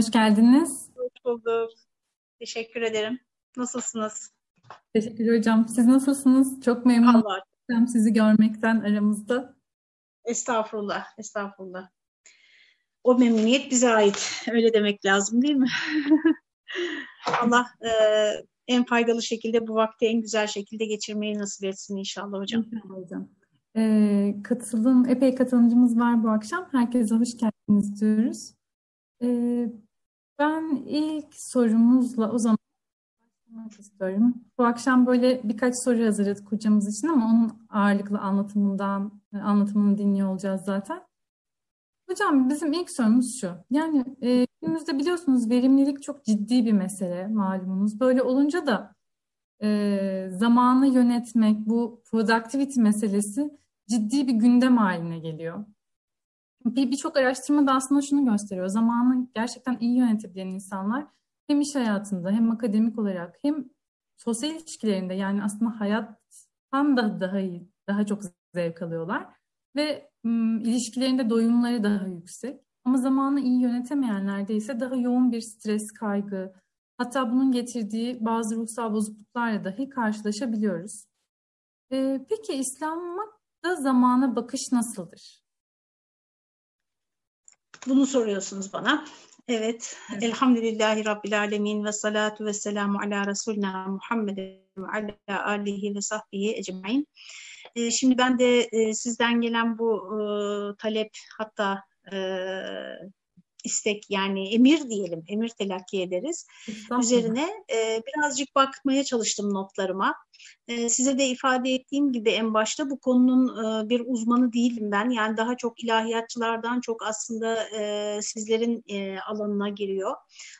Hoş geldiniz. Hoş bulduk. Teşekkür ederim. Nasılsınız? Teşekkür hocam. Siz nasılsınız? Çok memnun Allah. oldum sizi görmekten aramızda. Estağfurullah, estağfurullah. O memnuniyet bize ait. Öyle demek lazım değil mi? Allah e, en faydalı şekilde bu vakti en güzel şekilde geçirmeyi nasip etsin inşallah hocam. İnşallah hocam. Ee, katılım, epey katılımcımız var bu akşam. Herkese hoş geldiniz diyoruz. Ee, ben ilk sorumuzla o zaman başlamak istiyorum. Bu akşam böyle birkaç soru hazırladık hocamız için ama onun ağırlıklı anlatımından anlatımını dinliyor olacağız zaten. Hocam bizim ilk sorumuz şu. Yani e, günümüzde biliyorsunuz verimlilik çok ciddi bir mesele malumunuz. Böyle olunca da e, zamanı yönetmek, bu productivity meselesi ciddi bir gündem haline geliyor. Bir birçok araştırma da aslında şunu gösteriyor. Zamanı gerçekten iyi yönetebilen insanlar hem iş hayatında hem akademik olarak hem sosyal ilişkilerinde yani aslında hayattan da daha iyi, daha çok zevk alıyorlar ve m, ilişkilerinde doyumları daha yüksek. Ama zamanı iyi yönetemeyenlerde ise daha yoğun bir stres, kaygı, hatta bunun getirdiği bazı ruhsal bozukluklarla dahi karşılaşabiliyoruz. Ee, peki İslam'da zamana bakış nasıldır? Bunu soruyorsunuz bana. Evet. evet. Elhamdülillahi Rabbil Alemin ve salatu ve selamu ala Resulina Muhammed ve ala alihi ve sahbihi ecmain. Ee, şimdi ben de e, sizden gelen bu e, talep hatta e, istek yani emir diyelim, emir telakki ederiz. Üzerine e, birazcık bakmaya çalıştım notlarıma. E, size de ifade ettiğim gibi en başta bu konunun e, bir uzmanı değilim ben. Yani daha çok ilahiyatçılardan çok aslında e, sizlerin e, alanına giriyor.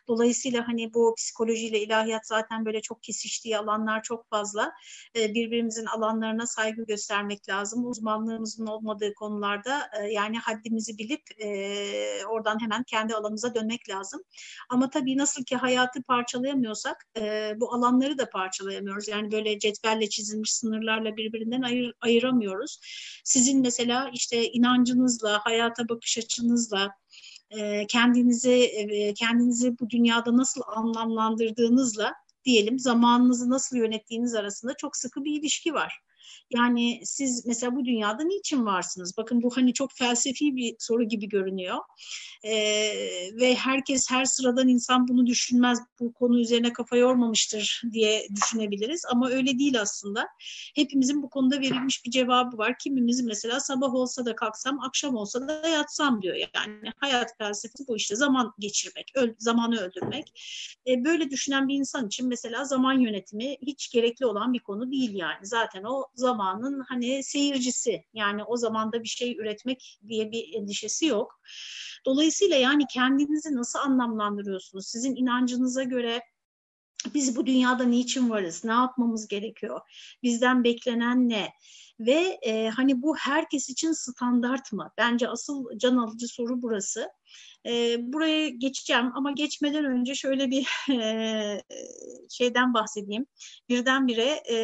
Dolayısıyla hani bu psikolojiyle ilahiyat zaten böyle çok kesiştiği alanlar çok fazla. Birbirimizin alanlarına saygı göstermek lazım. Uzmanlığımızın olmadığı konularda yani haddimizi bilip oradan hemen kendi alanımıza dönmek lazım. Ama tabii nasıl ki hayatı parçalayamıyorsak bu alanları da parçalayamıyoruz. Yani böyle cetvelle çizilmiş sınırlarla birbirinden ayır, ayıramıyoruz. Sizin mesela işte inancınızla, hayata bakış açınızla, kendinizi kendinizi bu dünyada nasıl anlamlandırdığınızla diyelim zamanınızı nasıl yönettiğiniz arasında çok sıkı bir ilişki var. Yani siz mesela bu dünyada niçin varsınız? Bakın bu hani çok felsefi bir soru gibi görünüyor. Ee, ve herkes her sıradan insan bunu düşünmez, bu konu üzerine kafa yormamıştır diye düşünebiliriz. Ama öyle değil aslında. Hepimizin bu konuda verilmiş bir cevabı var. Kimimiz mesela sabah olsa da kalksam, akşam olsa da yatsam diyor. Yani hayat felsefesi bu işte zaman geçirmek, öl zamanı öldürmek. Ee, böyle düşünen bir insan için mesela zaman yönetimi hiç gerekli olan bir konu değil yani. Zaten o zamanın hani seyircisi yani o zamanda bir şey üretmek diye bir endişesi yok. Dolayısıyla yani kendinizi nasıl anlamlandırıyorsunuz? Sizin inancınıza göre biz bu dünyada niçin varız? Ne yapmamız gerekiyor? Bizden beklenen ne? Ve e, hani bu herkes için standart mı? Bence asıl can alıcı soru burası. E, buraya geçeceğim ama geçmeden önce şöyle bir e, şeyden bahsedeyim. Birdenbire e,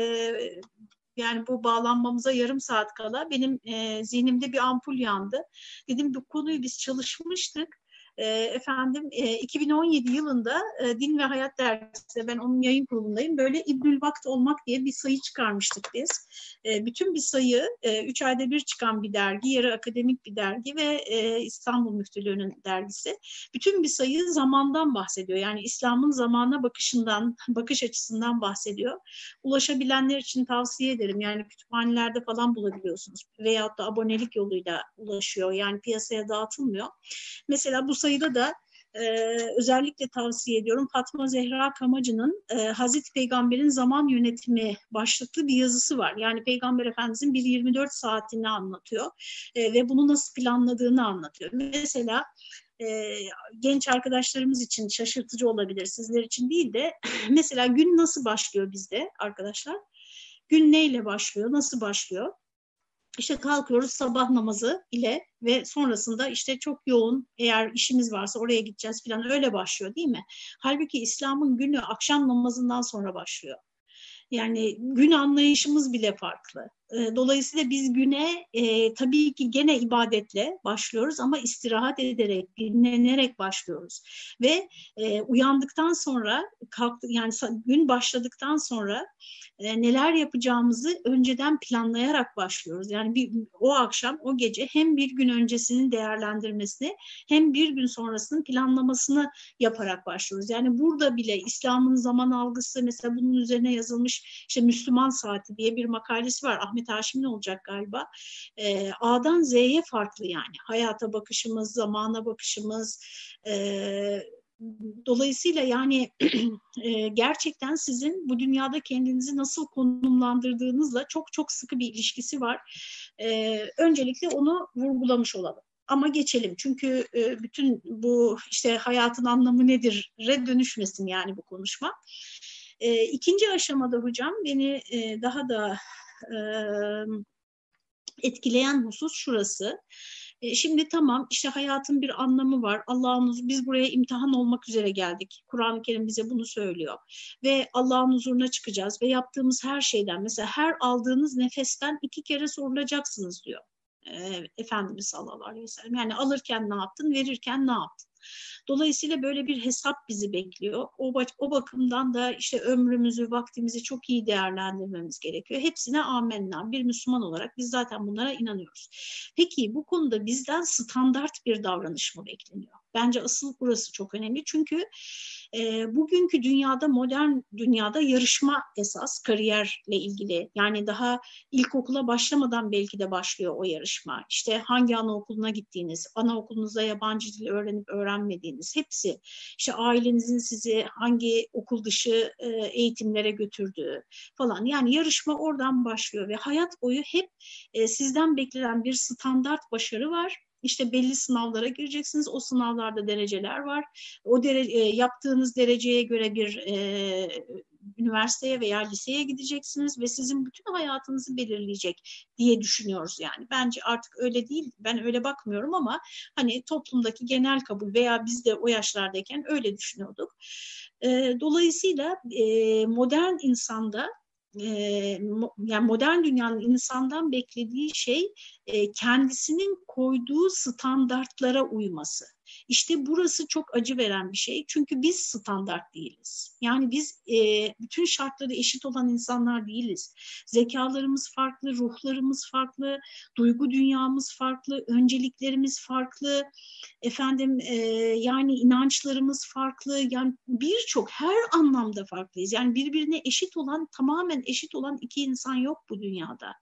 yani bu bağlanmamıza yarım saat kala benim e, zihnimde bir ampul yandı. Dedim bu konuyu biz çalışmıştık e, efendim e, 2017 yılında e, Din ve Hayat Dergisi'nde ben onun yayın kurulundayım. Böyle İbnül Vakt olmak diye bir sayı çıkarmıştık biz. E, bütün bir sayı, e, üç ayda bir çıkan bir dergi, yarı akademik bir dergi ve e, İstanbul Müftülüğü'nün dergisi. Bütün bir sayı zamandan bahsediyor. Yani İslam'ın zamana bakışından, bakış açısından bahsediyor. Ulaşabilenler için tavsiye ederim. Yani kütüphanelerde falan bulabiliyorsunuz. Veyahut da abonelik yoluyla ulaşıyor. Yani piyasaya dağıtılmıyor. Mesela bu sayıda da e, özellikle tavsiye ediyorum Fatma Zehra Kamacı'nın e, Hazreti Peygamber'in zaman yönetimi başlıklı bir yazısı var. Yani Peygamber Efendimiz'in bir 24 saatini anlatıyor e, ve bunu nasıl planladığını anlatıyor. Mesela e, genç arkadaşlarımız için şaşırtıcı olabilir, sizler için değil de mesela gün nasıl başlıyor bizde arkadaşlar? Gün neyle başlıyor, nasıl başlıyor? İşte kalkıyoruz sabah namazı ile ve sonrasında işte çok yoğun eğer işimiz varsa oraya gideceğiz falan öyle başlıyor değil mi? Halbuki İslam'ın günü akşam namazından sonra başlıyor. Yani gün anlayışımız bile farklı. E, dolayısıyla biz güne e, tabii ki gene ibadetle başlıyoruz ama istirahat ederek, dinlenerek başlıyoruz. Ve e, uyandıktan sonra, kalktı, yani gün başladıktan sonra e, neler yapacağımızı önceden planlayarak başlıyoruz. Yani bir, o akşam, o gece hem bir gün öncesinin değerlendirmesini hem bir gün sonrasının planlamasını yaparak başlıyoruz. Yani burada bile İslam'ın zaman algısı mesela bunun üzerine yazılmış işte Müslüman Saati diye bir makalesi var. Ahmet Haşim'in olacak galiba. E, A'dan Z'ye farklı yani. Hayata bakışımız, zamana bakışımız, e, Dolayısıyla yani e, gerçekten sizin bu dünyada kendinizi nasıl konumlandırdığınızla çok çok sıkı bir ilişkisi var. E, öncelikle onu vurgulamış olalım. Ama geçelim çünkü e, bütün bu işte hayatın anlamı nedir re dönüşmesin yani bu konuşma. E, ikinci aşamada hocam beni e, daha da etkileyen husus şurası. Şimdi tamam işte hayatın bir anlamı var. Allah'ın biz buraya imtihan olmak üzere geldik. Kur'an-ı Kerim bize bunu söylüyor. Ve Allah'ın huzuruna çıkacağız ve yaptığımız her şeyden mesela her aldığınız nefesten iki kere sorulacaksınız diyor. Efendimiz sallallahu aleyhi ve sellem. Yani alırken ne yaptın, verirken ne yaptın? Dolayısıyla böyle bir hesap bizi bekliyor. O, o bakımdan da işte ömrümüzü, vaktimizi çok iyi değerlendirmemiz gerekiyor. Hepsine amenna. Bir Müslüman olarak biz zaten bunlara inanıyoruz. Peki bu konuda bizden standart bir davranış mı bekleniyor? Bence asıl burası çok önemli. Çünkü e, bugünkü dünyada, modern dünyada yarışma esas kariyerle ilgili. Yani daha ilkokula başlamadan belki de başlıyor o yarışma. İşte hangi anaokuluna gittiğiniz, anaokulunuzda yabancı dil öğrenip öğrenmediğiniz hepsi. İşte ailenizin sizi hangi okul dışı e, eğitimlere götürdüğü falan. Yani yarışma oradan başlıyor ve hayat boyu hep e, sizden beklenen bir standart başarı var işte belli sınavlara gireceksiniz. O sınavlarda dereceler var. O derece, yaptığınız dereceye göre bir e, üniversiteye veya liseye gideceksiniz ve sizin bütün hayatınızı belirleyecek diye düşünüyoruz yani. Bence artık öyle değil. Ben öyle bakmıyorum ama hani toplumdaki genel kabul veya biz de o yaşlardayken öyle düşünüyorduk. E, dolayısıyla e, modern insanda yani modern dünyanın insandan beklediği şey kendisinin koyduğu standartlara uyması. İşte burası çok acı veren bir şey. Çünkü biz standart değiliz. Yani biz e, bütün şartları eşit olan insanlar değiliz. Zekalarımız farklı, ruhlarımız farklı, duygu dünyamız farklı, önceliklerimiz farklı. Efendim e, yani inançlarımız farklı. Yani birçok her anlamda farklıyız. Yani birbirine eşit olan, tamamen eşit olan iki insan yok bu dünyada.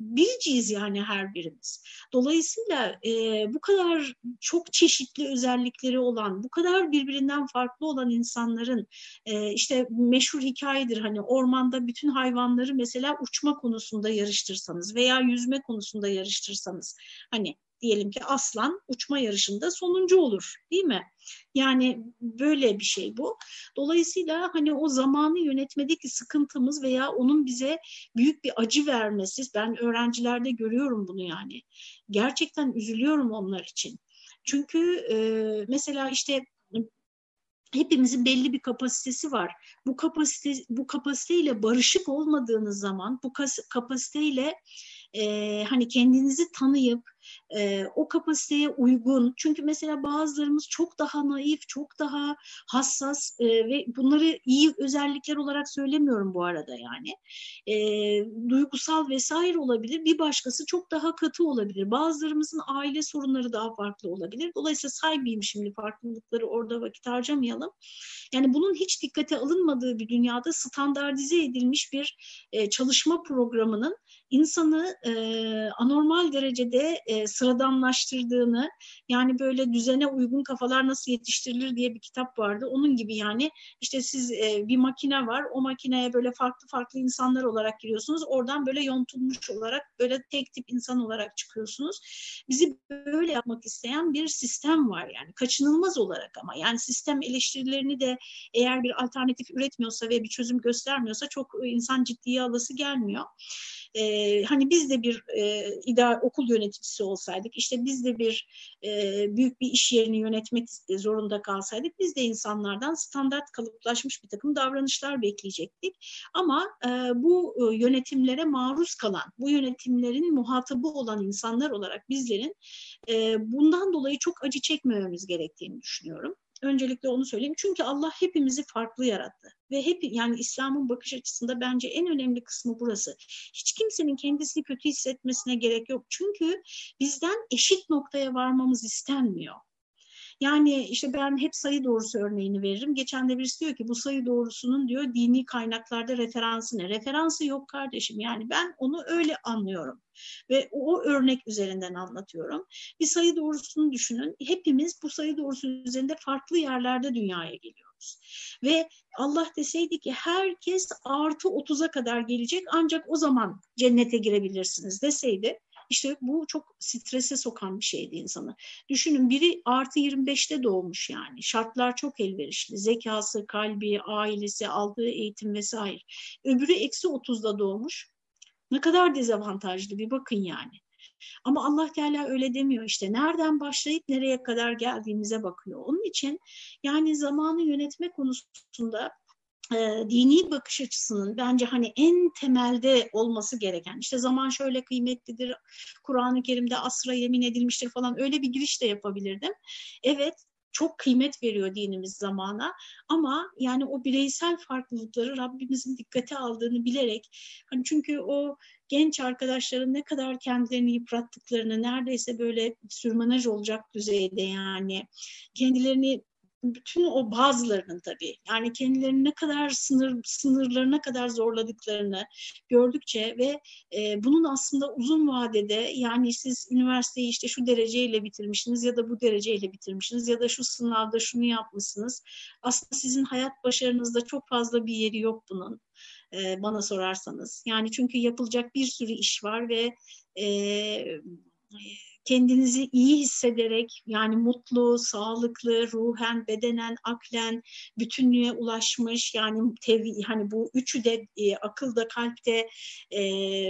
Biriciyiz yani her birimiz. Dolayısıyla e, bu kadar çok çeşitli özellikleri olan, bu kadar birbirinden farklı olan insanların e, işte meşhur hikayedir hani ormanda bütün hayvanları mesela uçma konusunda yarıştırsanız veya yüzme konusunda yarıştırsanız hani diyelim ki aslan uçma yarışında sonuncu olur değil mi? Yani böyle bir şey bu. Dolayısıyla hani o zamanı yönetmedeki sıkıntımız veya onun bize büyük bir acı vermesi ben öğrencilerde görüyorum bunu yani. Gerçekten üzülüyorum onlar için. Çünkü e, mesela işte hepimizin belli bir kapasitesi var. Bu kapasite bu kapasiteyle barışık olmadığınız zaman bu kapasiteyle e, hani kendinizi tanıyıp e, o kapasiteye uygun. Çünkü mesela bazılarımız çok daha naif, çok daha hassas e, ve bunları iyi özellikler olarak söylemiyorum bu arada yani. E, duygusal vesaire olabilir. Bir başkası çok daha katı olabilir. Bazılarımızın aile sorunları daha farklı olabilir. Dolayısıyla saymayayım şimdi farklılıkları orada vakit harcamayalım. Yani bunun hiç dikkate alınmadığı bir dünyada standartize edilmiş bir e, çalışma programının insanı e, anormal derecede e, sıradanlaştırdığını yani böyle düzene uygun kafalar nasıl yetiştirilir diye bir kitap vardı. Onun gibi yani işte siz e, bir makine var o makineye böyle farklı farklı insanlar olarak giriyorsunuz. Oradan böyle yontulmuş olarak böyle tek tip insan olarak çıkıyorsunuz. Bizi böyle yapmak isteyen bir sistem var yani kaçınılmaz olarak ama yani sistem eleştirilerini de eğer bir alternatif üretmiyorsa ve bir çözüm göstermiyorsa çok insan ciddiye alası gelmiyor. E, hani biz de bir e, idare okul yöneticisi olsaydık, işte biz de bir e, büyük bir iş yerini yönetmek zorunda kalsaydık, biz de insanlardan standart kalıplaşmış bir takım davranışlar bekleyecektik. Ama e, bu e, yönetimlere maruz kalan, bu yönetimlerin muhatabı olan insanlar olarak bizlerin e, bundan dolayı çok acı çekmememiz gerektiğini düşünüyorum. Öncelikle onu söyleyeyim. Çünkü Allah hepimizi farklı yarattı. Ve hep yani İslam'ın bakış açısında bence en önemli kısmı burası. Hiç kimsenin kendisini kötü hissetmesine gerek yok. Çünkü bizden eşit noktaya varmamız istenmiyor. Yani işte ben hep sayı doğrusu örneğini veririm. Geçen de birisi diyor ki bu sayı doğrusunun diyor dini kaynaklarda referansı ne? Referansı yok kardeşim. Yani ben onu öyle anlıyorum. Ve o örnek üzerinden anlatıyorum. Bir sayı doğrusunu düşünün. Hepimiz bu sayı doğrusu üzerinde farklı yerlerde dünyaya geliyoruz. Ve Allah deseydi ki herkes artı 30'a kadar gelecek ancak o zaman cennete girebilirsiniz deseydi işte bu çok strese sokan bir şeydi insanı. Düşünün biri artı 25'te doğmuş yani. Şartlar çok elverişli. Zekası, kalbi, ailesi, aldığı eğitim vesaire. Öbürü eksi 30'da doğmuş. Ne kadar dezavantajlı bir bakın yani. Ama Allah Teala öyle demiyor işte. Nereden başlayıp nereye kadar geldiğimize bakıyor. Onun için yani zamanı yönetme konusunda e, dini bakış açısının bence hani en temelde olması gereken işte zaman şöyle kıymetlidir Kur'an-ı Kerim'de asra yemin edilmiştir falan öyle bir giriş de yapabilirdim. Evet çok kıymet veriyor dinimiz zamana ama yani o bireysel farklılıkları Rabbimizin dikkate aldığını bilerek hani çünkü o genç arkadaşların ne kadar kendilerini yıprattıklarını neredeyse böyle sürmenaj olacak düzeyde yani kendilerini bütün o bazılarının tabii yani kendilerini ne kadar sınır sınırlarına kadar zorladıklarını gördükçe ve e, bunun aslında uzun vadede yani siz üniversiteyi işte şu dereceyle bitirmişsiniz ya da bu dereceyle bitirmişsiniz ya da şu sınavda şunu yapmışsınız. Aslında sizin hayat başarınızda çok fazla bir yeri yok bunun e, bana sorarsanız. Yani çünkü yapılacak bir sürü iş var ve e, kendinizi iyi hissederek yani mutlu, sağlıklı, ruhen, bedenen, aklen bütünlüğe ulaşmış yani tevi, hani bu üçü de e, akılda, kalpte, e,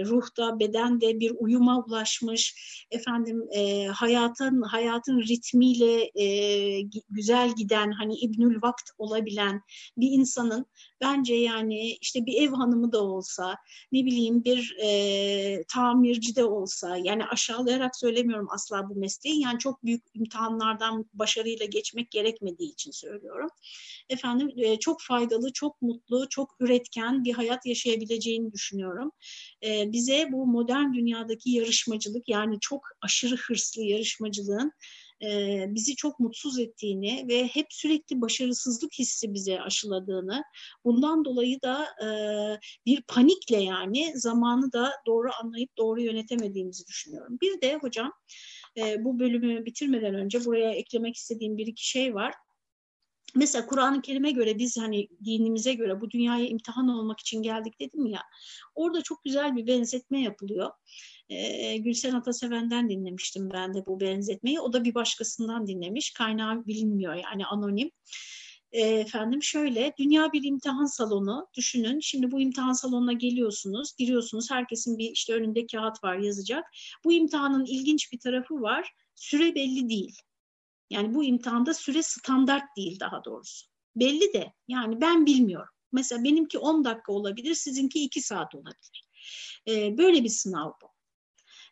ruhta, bedende bir uyuma ulaşmış efendim e, hayatın hayatın ritmiyle e, güzel giden hani İbnül Vakt olabilen bir insanın bence yani işte bir ev hanımı da olsa ne bileyim bir e, tamirci de olsa yani aşağılayarak söylemiyorum asla bu mesleği yani çok büyük imtihanlardan başarıyla geçmek gerekmediği için söylüyorum. Efendim e, çok faydalı, çok mutlu, çok üretken bir hayat yaşayabileceğini düşünüyorum. E, bize bu modern dünyadaki yarışmacılık yani çok aşırı hırslı yarışmacılığın e, bizi çok mutsuz ettiğini ve hep sürekli başarısızlık hissi bize aşıladığını, bundan dolayı da e, bir panikle yani zamanı da doğru anlayıp doğru yönetemediğimizi düşünüyorum. Bir de hocam e, bu bölümü bitirmeden önce buraya eklemek istediğim bir iki şey var. Mesela Kur'an-ı Kerim'e göre biz hani dinimize göre bu dünyaya imtihan olmak için geldik dedim ya. Orada çok güzel bir benzetme yapılıyor. Ee, Gülsen Ataseven'den dinlemiştim ben de bu benzetmeyi. O da bir başkasından dinlemiş. Kaynağı bilinmiyor yani anonim. E, efendim şöyle dünya bir imtihan salonu düşünün. Şimdi bu imtihan salonuna geliyorsunuz, giriyorsunuz. Herkesin bir işte önünde kağıt var yazacak. Bu imtihanın ilginç bir tarafı var. Süre belli değil. Yani bu imtihanda süre standart değil daha doğrusu. Belli de yani ben bilmiyorum. Mesela benimki 10 dakika olabilir, sizinki 2 saat olabilir. Ee, böyle bir sınav bu.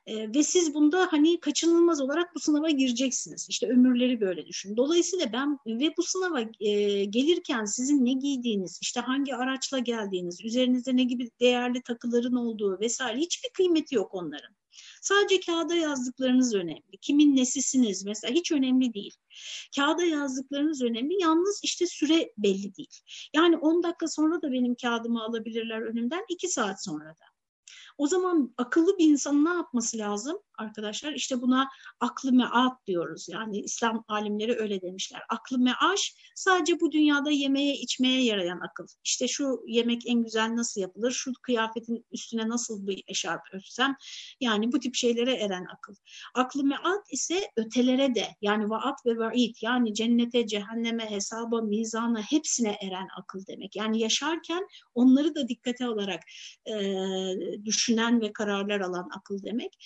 E, ve siz bunda hani kaçınılmaz olarak bu sınava gireceksiniz. İşte ömürleri böyle düşün. Dolayısıyla ben ve bu sınava e, gelirken sizin ne giydiğiniz, işte hangi araçla geldiğiniz, üzerinizde ne gibi değerli takıların olduğu vesaire hiçbir kıymeti yok onların. Sadece kağıda yazdıklarınız önemli. Kimin nesisiniz mesela hiç önemli değil. Kağıda yazdıklarınız önemli. Yalnız işte süre belli değil. Yani 10 dakika sonra da benim kağıdımı alabilirler önümden 2 saat sonra da. O zaman akıllı bir insanın ne yapması lazım? Arkadaşlar. İşte buna aklı meat diyoruz. Yani İslam alimleri öyle demişler. Aklı meaş sadece bu dünyada yemeye içmeye yarayan akıl. İşte şu yemek en güzel nasıl yapılır? Şu kıyafetin üstüne nasıl bir eşarp örsem? Yani bu tip şeylere eren akıl. Aklı meat ise ötelere de yani vaat ve vaid yani cennete, cehenneme, hesaba, mizana hepsine eren akıl demek. Yani yaşarken onları da dikkate alarak e, düşünen ve kararlar alan akıl demek.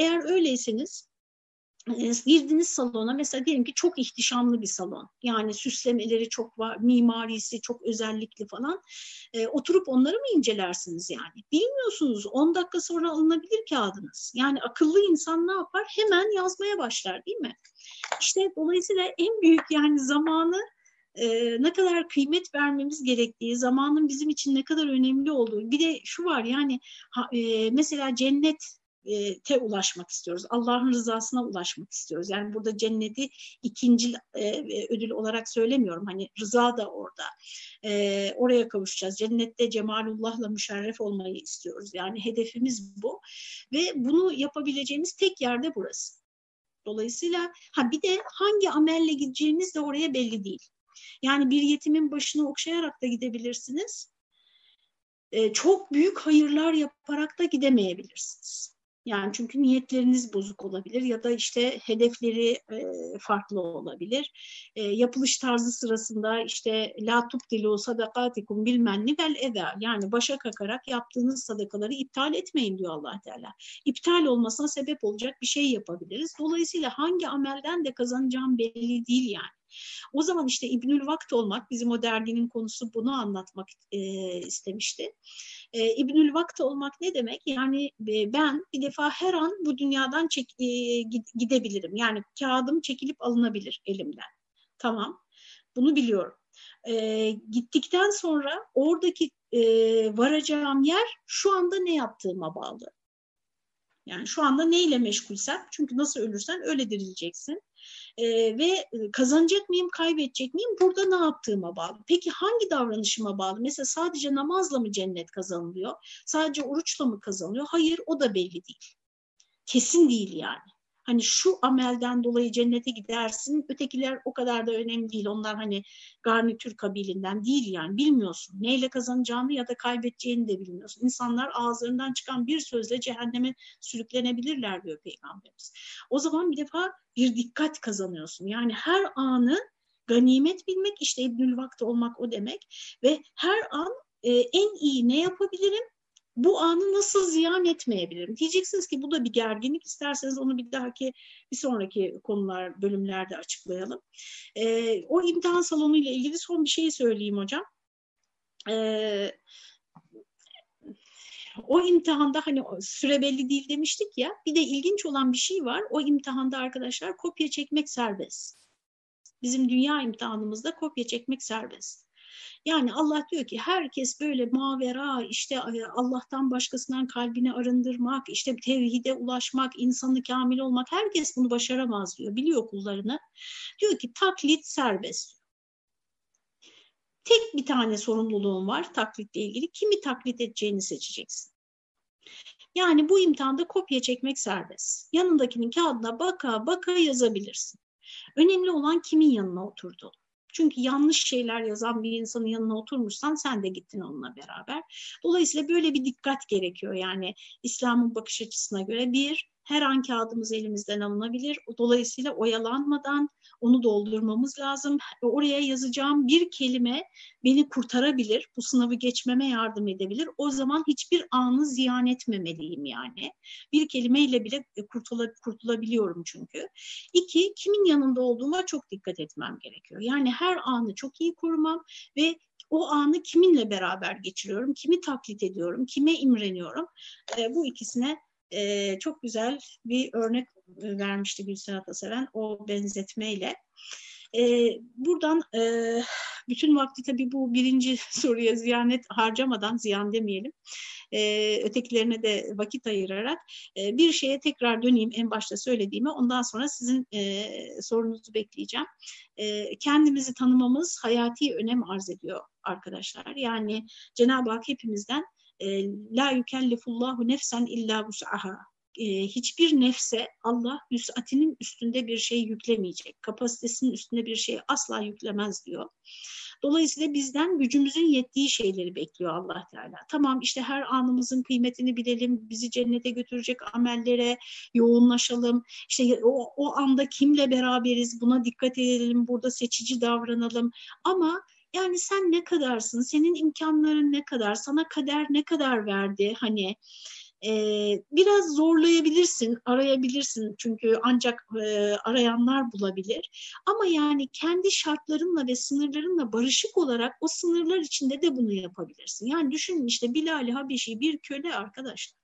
Eğer öyleyseniz e, girdiniz salona mesela diyelim ki çok ihtişamlı bir salon. Yani süslemeleri çok var, mimarisi çok özellikli falan. E, oturup onları mı incelersiniz yani? Bilmiyorsunuz 10 dakika sonra alınabilir kağıdınız. Yani akıllı insan ne yapar? Hemen yazmaya başlar değil mi? İşte dolayısıyla en büyük yani zamanı e, ne kadar kıymet vermemiz gerektiği, zamanın bizim için ne kadar önemli olduğu. Bir de şu var yani ha, e, mesela cennet te ulaşmak istiyoruz. Allah'ın rızasına ulaşmak istiyoruz. Yani burada cenneti ikinci e, ödül olarak söylemiyorum. Hani rıza da orada. E, oraya kavuşacağız. Cennette cemalullahla müşerref olmayı istiyoruz. Yani hedefimiz bu. Ve bunu yapabileceğimiz tek yerde burası. Dolayısıyla ha bir de hangi amelle gideceğimiz de oraya belli değil. Yani bir yetimin başını okşayarak da gidebilirsiniz. E, çok büyük hayırlar yaparak da gidemeyebilirsiniz. Yani çünkü niyetleriniz bozuk olabilir ya da işte hedefleri e, farklı olabilir. E, yapılış tarzı sırasında işte la tubdilu sadakatikum bilmenni vel eda yani başa kakarak yaptığınız sadakaları iptal etmeyin diyor allah Teala. İptal olmasına sebep olacak bir şey yapabiliriz. Dolayısıyla hangi amelden de kazanacağım belli değil yani. O zaman işte İbnül Vakt olmak, bizim o derginin konusu bunu anlatmak e, istemişti. E, İbnül Vakt olmak ne demek? Yani e, ben bir defa her an bu dünyadan çek, e, gidebilirim. Yani kağıdım çekilip alınabilir elimden. Tamam, bunu biliyorum. E, gittikten sonra oradaki e, varacağım yer şu anda ne yaptığıma bağlı. Yani şu anda neyle meşgulsem, çünkü nasıl ölürsen öyle dirileceksin e, ve kazanacak mıyım, kaybedecek miyim? Burada ne yaptığıma bağlı. Peki hangi davranışıma bağlı? Mesela sadece namazla mı cennet kazanılıyor? Sadece oruçla mı kazanılıyor? Hayır, o da belli değil. Kesin değil yani hani şu amelden dolayı cennete gidersin. Ötekiler o kadar da önemli değil. Onlar hani garnitür kabilinden değil yani. Bilmiyorsun. Neyle kazanacağını ya da kaybedeceğini de bilmiyorsun. İnsanlar ağızlarından çıkan bir sözle cehenneme sürüklenebilirler diyor Peygamberimiz. O zaman bir defa bir dikkat kazanıyorsun. Yani her anı ganimet bilmek işte İbnül Vakti olmak o demek ve her an e, en iyi ne yapabilirim bu anı nasıl ziyan etmeyebilirim? Diyeceksiniz ki bu da bir gerginlik. İsterseniz onu bir dahaki, bir sonraki konular, bölümlerde açıklayalım. E, o imtihan salonu ile ilgili son bir şey söyleyeyim hocam. E, o imtihanda hani süre belli değil demiştik ya. Bir de ilginç olan bir şey var. O imtihanda arkadaşlar kopya çekmek serbest. Bizim dünya imtihanımızda kopya çekmek serbest. Yani Allah diyor ki herkes böyle mavera işte e, Allah'tan başkasından kalbini arındırmak, işte tevhide ulaşmak, insanı kamil olmak herkes bunu başaramaz diyor. Biliyor kullarını. Diyor ki taklit serbest. Tek bir tane sorumluluğun var taklitle ilgili. Kimi taklit edeceğini seçeceksin. Yani bu imtihanda kopya çekmek serbest. Yanındakinin kağıdına baka baka yazabilirsin. Önemli olan kimin yanına oturdu. Çünkü yanlış şeyler yazan bir insanın yanına oturmuşsan sen de gittin onunla beraber. Dolayısıyla böyle bir dikkat gerekiyor. Yani İslam'ın bakış açısına göre bir, her an kağıdımız elimizden alınabilir. Dolayısıyla oyalanmadan onu doldurmamız lazım. Oraya yazacağım bir kelime beni kurtarabilir, bu sınavı geçmeme yardım edebilir. O zaman hiçbir anı ziyan etmemeliyim yani. Bir kelimeyle bile kurtula, kurtulabiliyorum çünkü. İki, kimin yanında olduğuma çok dikkat etmem gerekiyor. Yani her anı çok iyi kurmam ve o anı kiminle beraber geçiriyorum, kimi taklit ediyorum, kime imreniyorum. E, bu ikisine e, çok güzel bir örnek vermişti Gülsen Ataseven o benzetmeyle. E, buradan e, bütün vakti tabii bu birinci soruya ziyanet harcamadan, ziyan demeyelim, e, ötekilerine de vakit ayırarak e, bir şeye tekrar döneyim en başta söylediğime. Ondan sonra sizin e, sorunuzu bekleyeceğim. E, kendimizi tanımamız hayati önem arz ediyor arkadaşlar. Yani Cenab-ı Hak hepimizden la yükellifullahu nefsen illa vus'aha e, hiçbir nefse Allah vüsatinin üstünde bir şey yüklemeyecek. Kapasitesinin üstünde bir şey asla yüklemez diyor. Dolayısıyla bizden gücümüzün yettiği şeyleri bekliyor Allah Teala. Tamam işte her anımızın kıymetini bilelim, bizi cennete götürecek amellere yoğunlaşalım. İşte o, o anda kimle beraberiz buna dikkat edelim, burada seçici davranalım. Ama yani sen ne kadarsın, senin imkanların ne kadar, sana kader ne kadar verdi hani e, biraz zorlayabilirsin, arayabilirsin çünkü ancak e, arayanlar bulabilir. Ama yani kendi şartlarınla ve sınırlarınla barışık olarak o sınırlar içinde de bunu yapabilirsin. Yani düşünün işte Bilal-i Habeşi bir köle arkadaşlar.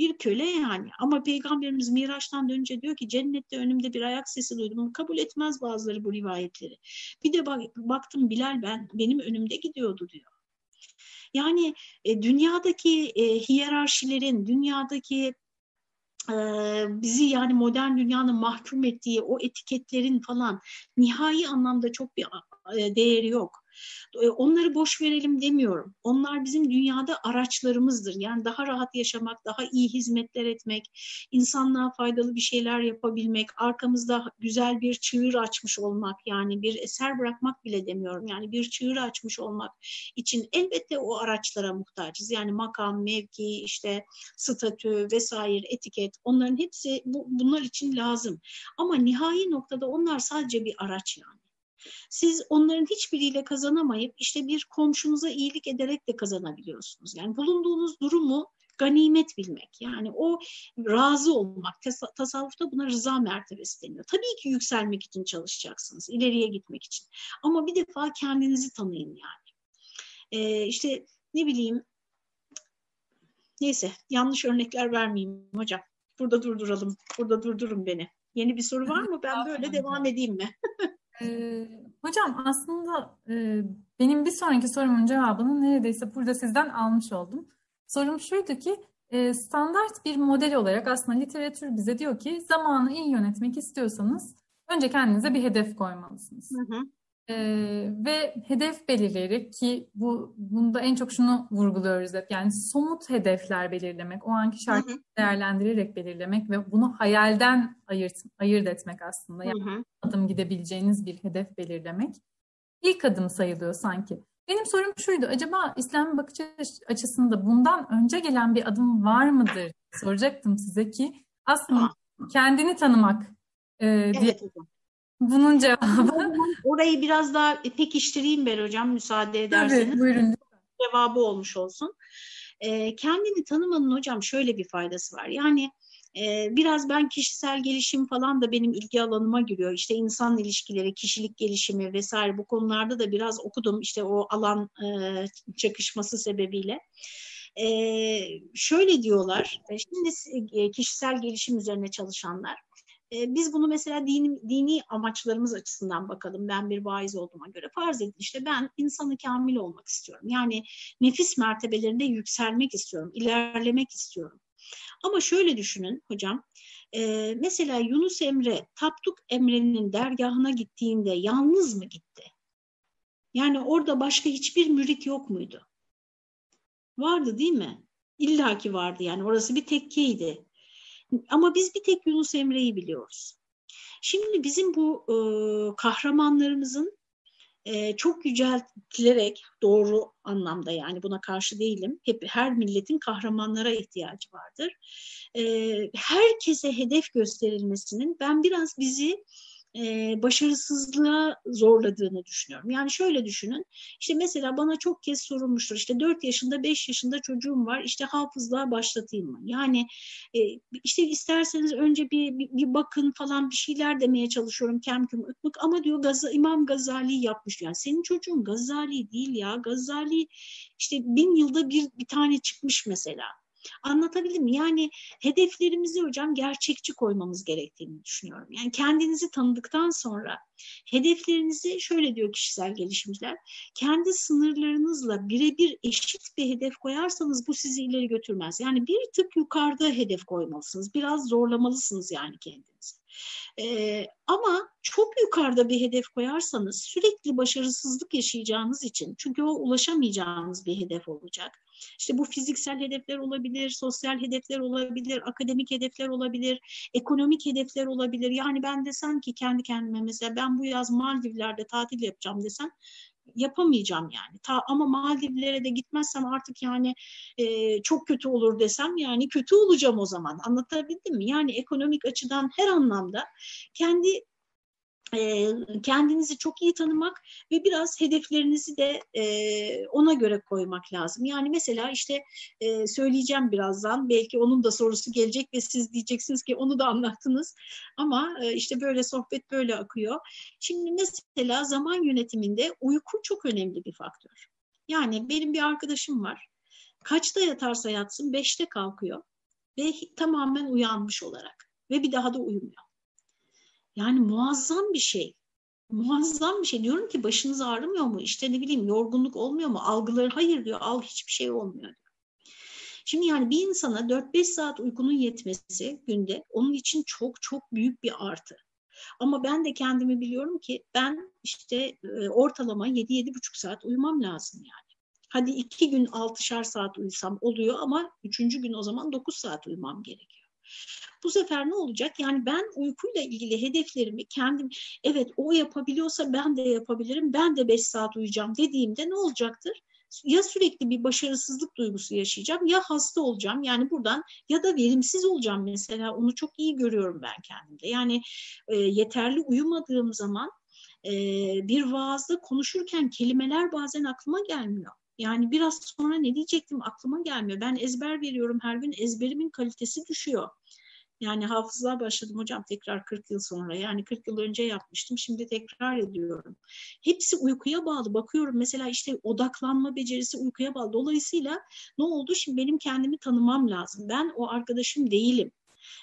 Bir köle yani ama Peygamberimiz Miraç'tan dönünce diyor ki cennette önümde bir ayak sesi duydum. Kabul etmez bazıları bu rivayetleri. Bir de bak, baktım Bilal ben benim önümde gidiyordu diyor. Yani e, dünyadaki e, hiyerarşilerin, dünyadaki e, bizi yani modern dünyanın mahkum ettiği o etiketlerin falan nihai anlamda çok bir e, değeri yok. E, onları boş verelim demiyorum. Onlar bizim dünyada araçlarımızdır. Yani daha rahat yaşamak, daha iyi hizmetler etmek, insanlığa faydalı bir şeyler yapabilmek, arkamızda güzel bir çığır açmış olmak, yani bir eser bırakmak bile demiyorum. Yani bir çığır açmış olmak için elbette o araçlara muhtacız. Yani makam, mevki, işte statü vesaire, etiket onların hepsi bu, bunlar için lazım. Ama nihai noktada onlar sadece bir araç yani. Siz onların hiçbiriyle kazanamayıp işte bir komşunuza iyilik ederek de kazanabiliyorsunuz. Yani bulunduğunuz durumu ganimet bilmek. Yani o razı olmak. tasavvufta buna rıza mertebesi deniyor. Tabii ki yükselmek için çalışacaksınız. ileriye gitmek için. Ama bir defa kendinizi tanıyın yani. Ee, işte ne bileyim neyse yanlış örnekler vermeyeyim hocam. Burada durduralım. Burada durdurun beni. Yeni bir soru var mı? Ben böyle devam edeyim mi? Ee, hocam aslında e, benim bir sonraki sorumun cevabını neredeyse burada sizden almış oldum. Sorum şuydu ki e, standart bir model olarak aslında literatür bize diyor ki zamanı iyi yönetmek istiyorsanız önce kendinize bir hedef koymalısınız. Hı hı. Ee, ve hedef belirleyerek ki bu bunda en çok şunu vurguluyoruz hep yani somut hedefler belirlemek, o anki şartları değerlendirerek belirlemek ve bunu hayalden ayırt, ayırt etmek aslında. Yani hı hı. adım gidebileceğiniz bir hedef belirlemek ilk adım sayılıyor sanki. Benim sorum şuydu, acaba İslam bakış açısında bundan önce gelen bir adım var mıdır? Soracaktım size ki aslında kendini tanımak e, diye evet, bunun cevabı. Orayı biraz daha pekiştireyim ben hocam müsaade ederseniz. Tabii buyurun. Cevabı olmuş olsun. E, kendini tanımanın hocam şöyle bir faydası var. Yani e, biraz ben kişisel gelişim falan da benim ilgi alanıma giriyor. İşte insan ilişkileri, kişilik gelişimi vesaire bu konularda da biraz okudum. İşte o alan e, çakışması sebebiyle. Ee, şöyle diyorlar, e, şimdi e, kişisel gelişim üzerine çalışanlar, e, biz bunu mesela dini, dini amaçlarımız açısından bakalım. Ben bir vaiz olduğuma göre farz edin işte ben insanı kamil olmak istiyorum. Yani nefis mertebelerinde yükselmek istiyorum, ilerlemek istiyorum. Ama şöyle düşünün hocam, e, mesela Yunus Emre, Tapduk Emre'nin dergahına gittiğinde yalnız mı gitti? Yani orada başka hiçbir mürit yok muydu? Vardı değil mi? İlla ki vardı yani orası bir tekkeydi. Ama biz bir tek Yunus Emre'yi biliyoruz. Şimdi bizim bu e, kahramanlarımızın e, çok yüceltilerek doğru anlamda yani buna karşı değilim. Hep her milletin kahramanlara ihtiyacı vardır. E, herkese hedef gösterilmesinin ben biraz bizi e, başarısızlığa zorladığını düşünüyorum. Yani şöyle düşünün, işte mesela bana çok kez sorulmuştur, işte 4 yaşında 5 yaşında çocuğum var, işte hafızlığa başlatayım mı? Yani e, işte isterseniz önce bir, bir, bir bakın falan bir şeyler demeye çalışıyorum kem küm ıkmık ama diyor Gaz İmam Gazali yapmış. Yani senin çocuğun Gazali değil ya, Gazali işte bin yılda bir, bir tane çıkmış mesela. Anlatabildim mi? Yani hedeflerimizi hocam gerçekçi koymamız gerektiğini düşünüyorum. Yani kendinizi tanıdıktan sonra hedeflerinizi şöyle diyor kişisel gelişimciler. Kendi sınırlarınızla birebir eşit bir hedef koyarsanız bu sizi ileri götürmez. Yani bir tık yukarıda hedef koymalısınız. Biraz zorlamalısınız yani kendinizi. Ee, ama çok yukarıda bir hedef koyarsanız sürekli başarısızlık yaşayacağınız için çünkü o ulaşamayacağınız bir hedef olacak. İşte bu fiziksel hedefler olabilir, sosyal hedefler olabilir, akademik hedefler olabilir, ekonomik hedefler olabilir. Yani ben desem ki kendi kendime mesela ben bu yaz Maldivler'de tatil yapacağım desem yapamayacağım yani. Ta, ama Maldivlere de gitmezsem artık yani e, çok kötü olur desem yani kötü olacağım o zaman. Anlatabildim mi? Yani ekonomik açıdan her anlamda kendi kendinizi çok iyi tanımak ve biraz hedeflerinizi de e, ona göre koymak lazım. Yani mesela işte e, söyleyeceğim birazdan belki onun da sorusu gelecek ve siz diyeceksiniz ki onu da anlattınız ama e, işte böyle sohbet böyle akıyor. Şimdi mesela zaman yönetiminde uyku çok önemli bir faktör. Yani benim bir arkadaşım var. Kaçta yatarsa yatsın beşte kalkıyor ve tamamen uyanmış olarak ve bir daha da uyumuyor. Yani muazzam bir şey. Muazzam bir şey. Diyorum ki başınız ağrımıyor mu? İşte ne bileyim yorgunluk olmuyor mu? Algıları hayır diyor. Al hiçbir şey olmuyor diyor. Şimdi yani bir insana 4-5 saat uykunun yetmesi günde onun için çok çok büyük bir artı. Ama ben de kendimi biliyorum ki ben işte e, ortalama 7-7,5 saat uyumam lazım yani. Hadi iki gün 6'şar saat uyusam oluyor ama üçüncü gün o zaman 9 saat uyumam gerekiyor. Bu sefer ne olacak? Yani ben uykuyla ilgili hedeflerimi kendim evet o yapabiliyorsa ben de yapabilirim. Ben de 5 saat uyuyacağım dediğimde ne olacaktır? ya sürekli bir başarısızlık duygusu yaşayacağım ya hasta olacağım yani buradan ya da verimsiz olacağım mesela onu çok iyi görüyorum ben kendimde yani e, yeterli uyumadığım zaman e, bir vaazda konuşurken kelimeler bazen aklıma gelmiyor. Yani biraz sonra ne diyecektim aklıma gelmiyor. Ben ezber veriyorum her gün ezberimin kalitesi düşüyor. Yani hafızlığa başladım hocam tekrar 40 yıl sonra. Yani 40 yıl önce yapmıştım. Şimdi tekrar ediyorum. Hepsi uykuya bağlı. Bakıyorum mesela işte odaklanma becerisi uykuya bağlı. Dolayısıyla ne oldu? Şimdi benim kendimi tanımam lazım. Ben o arkadaşım değilim.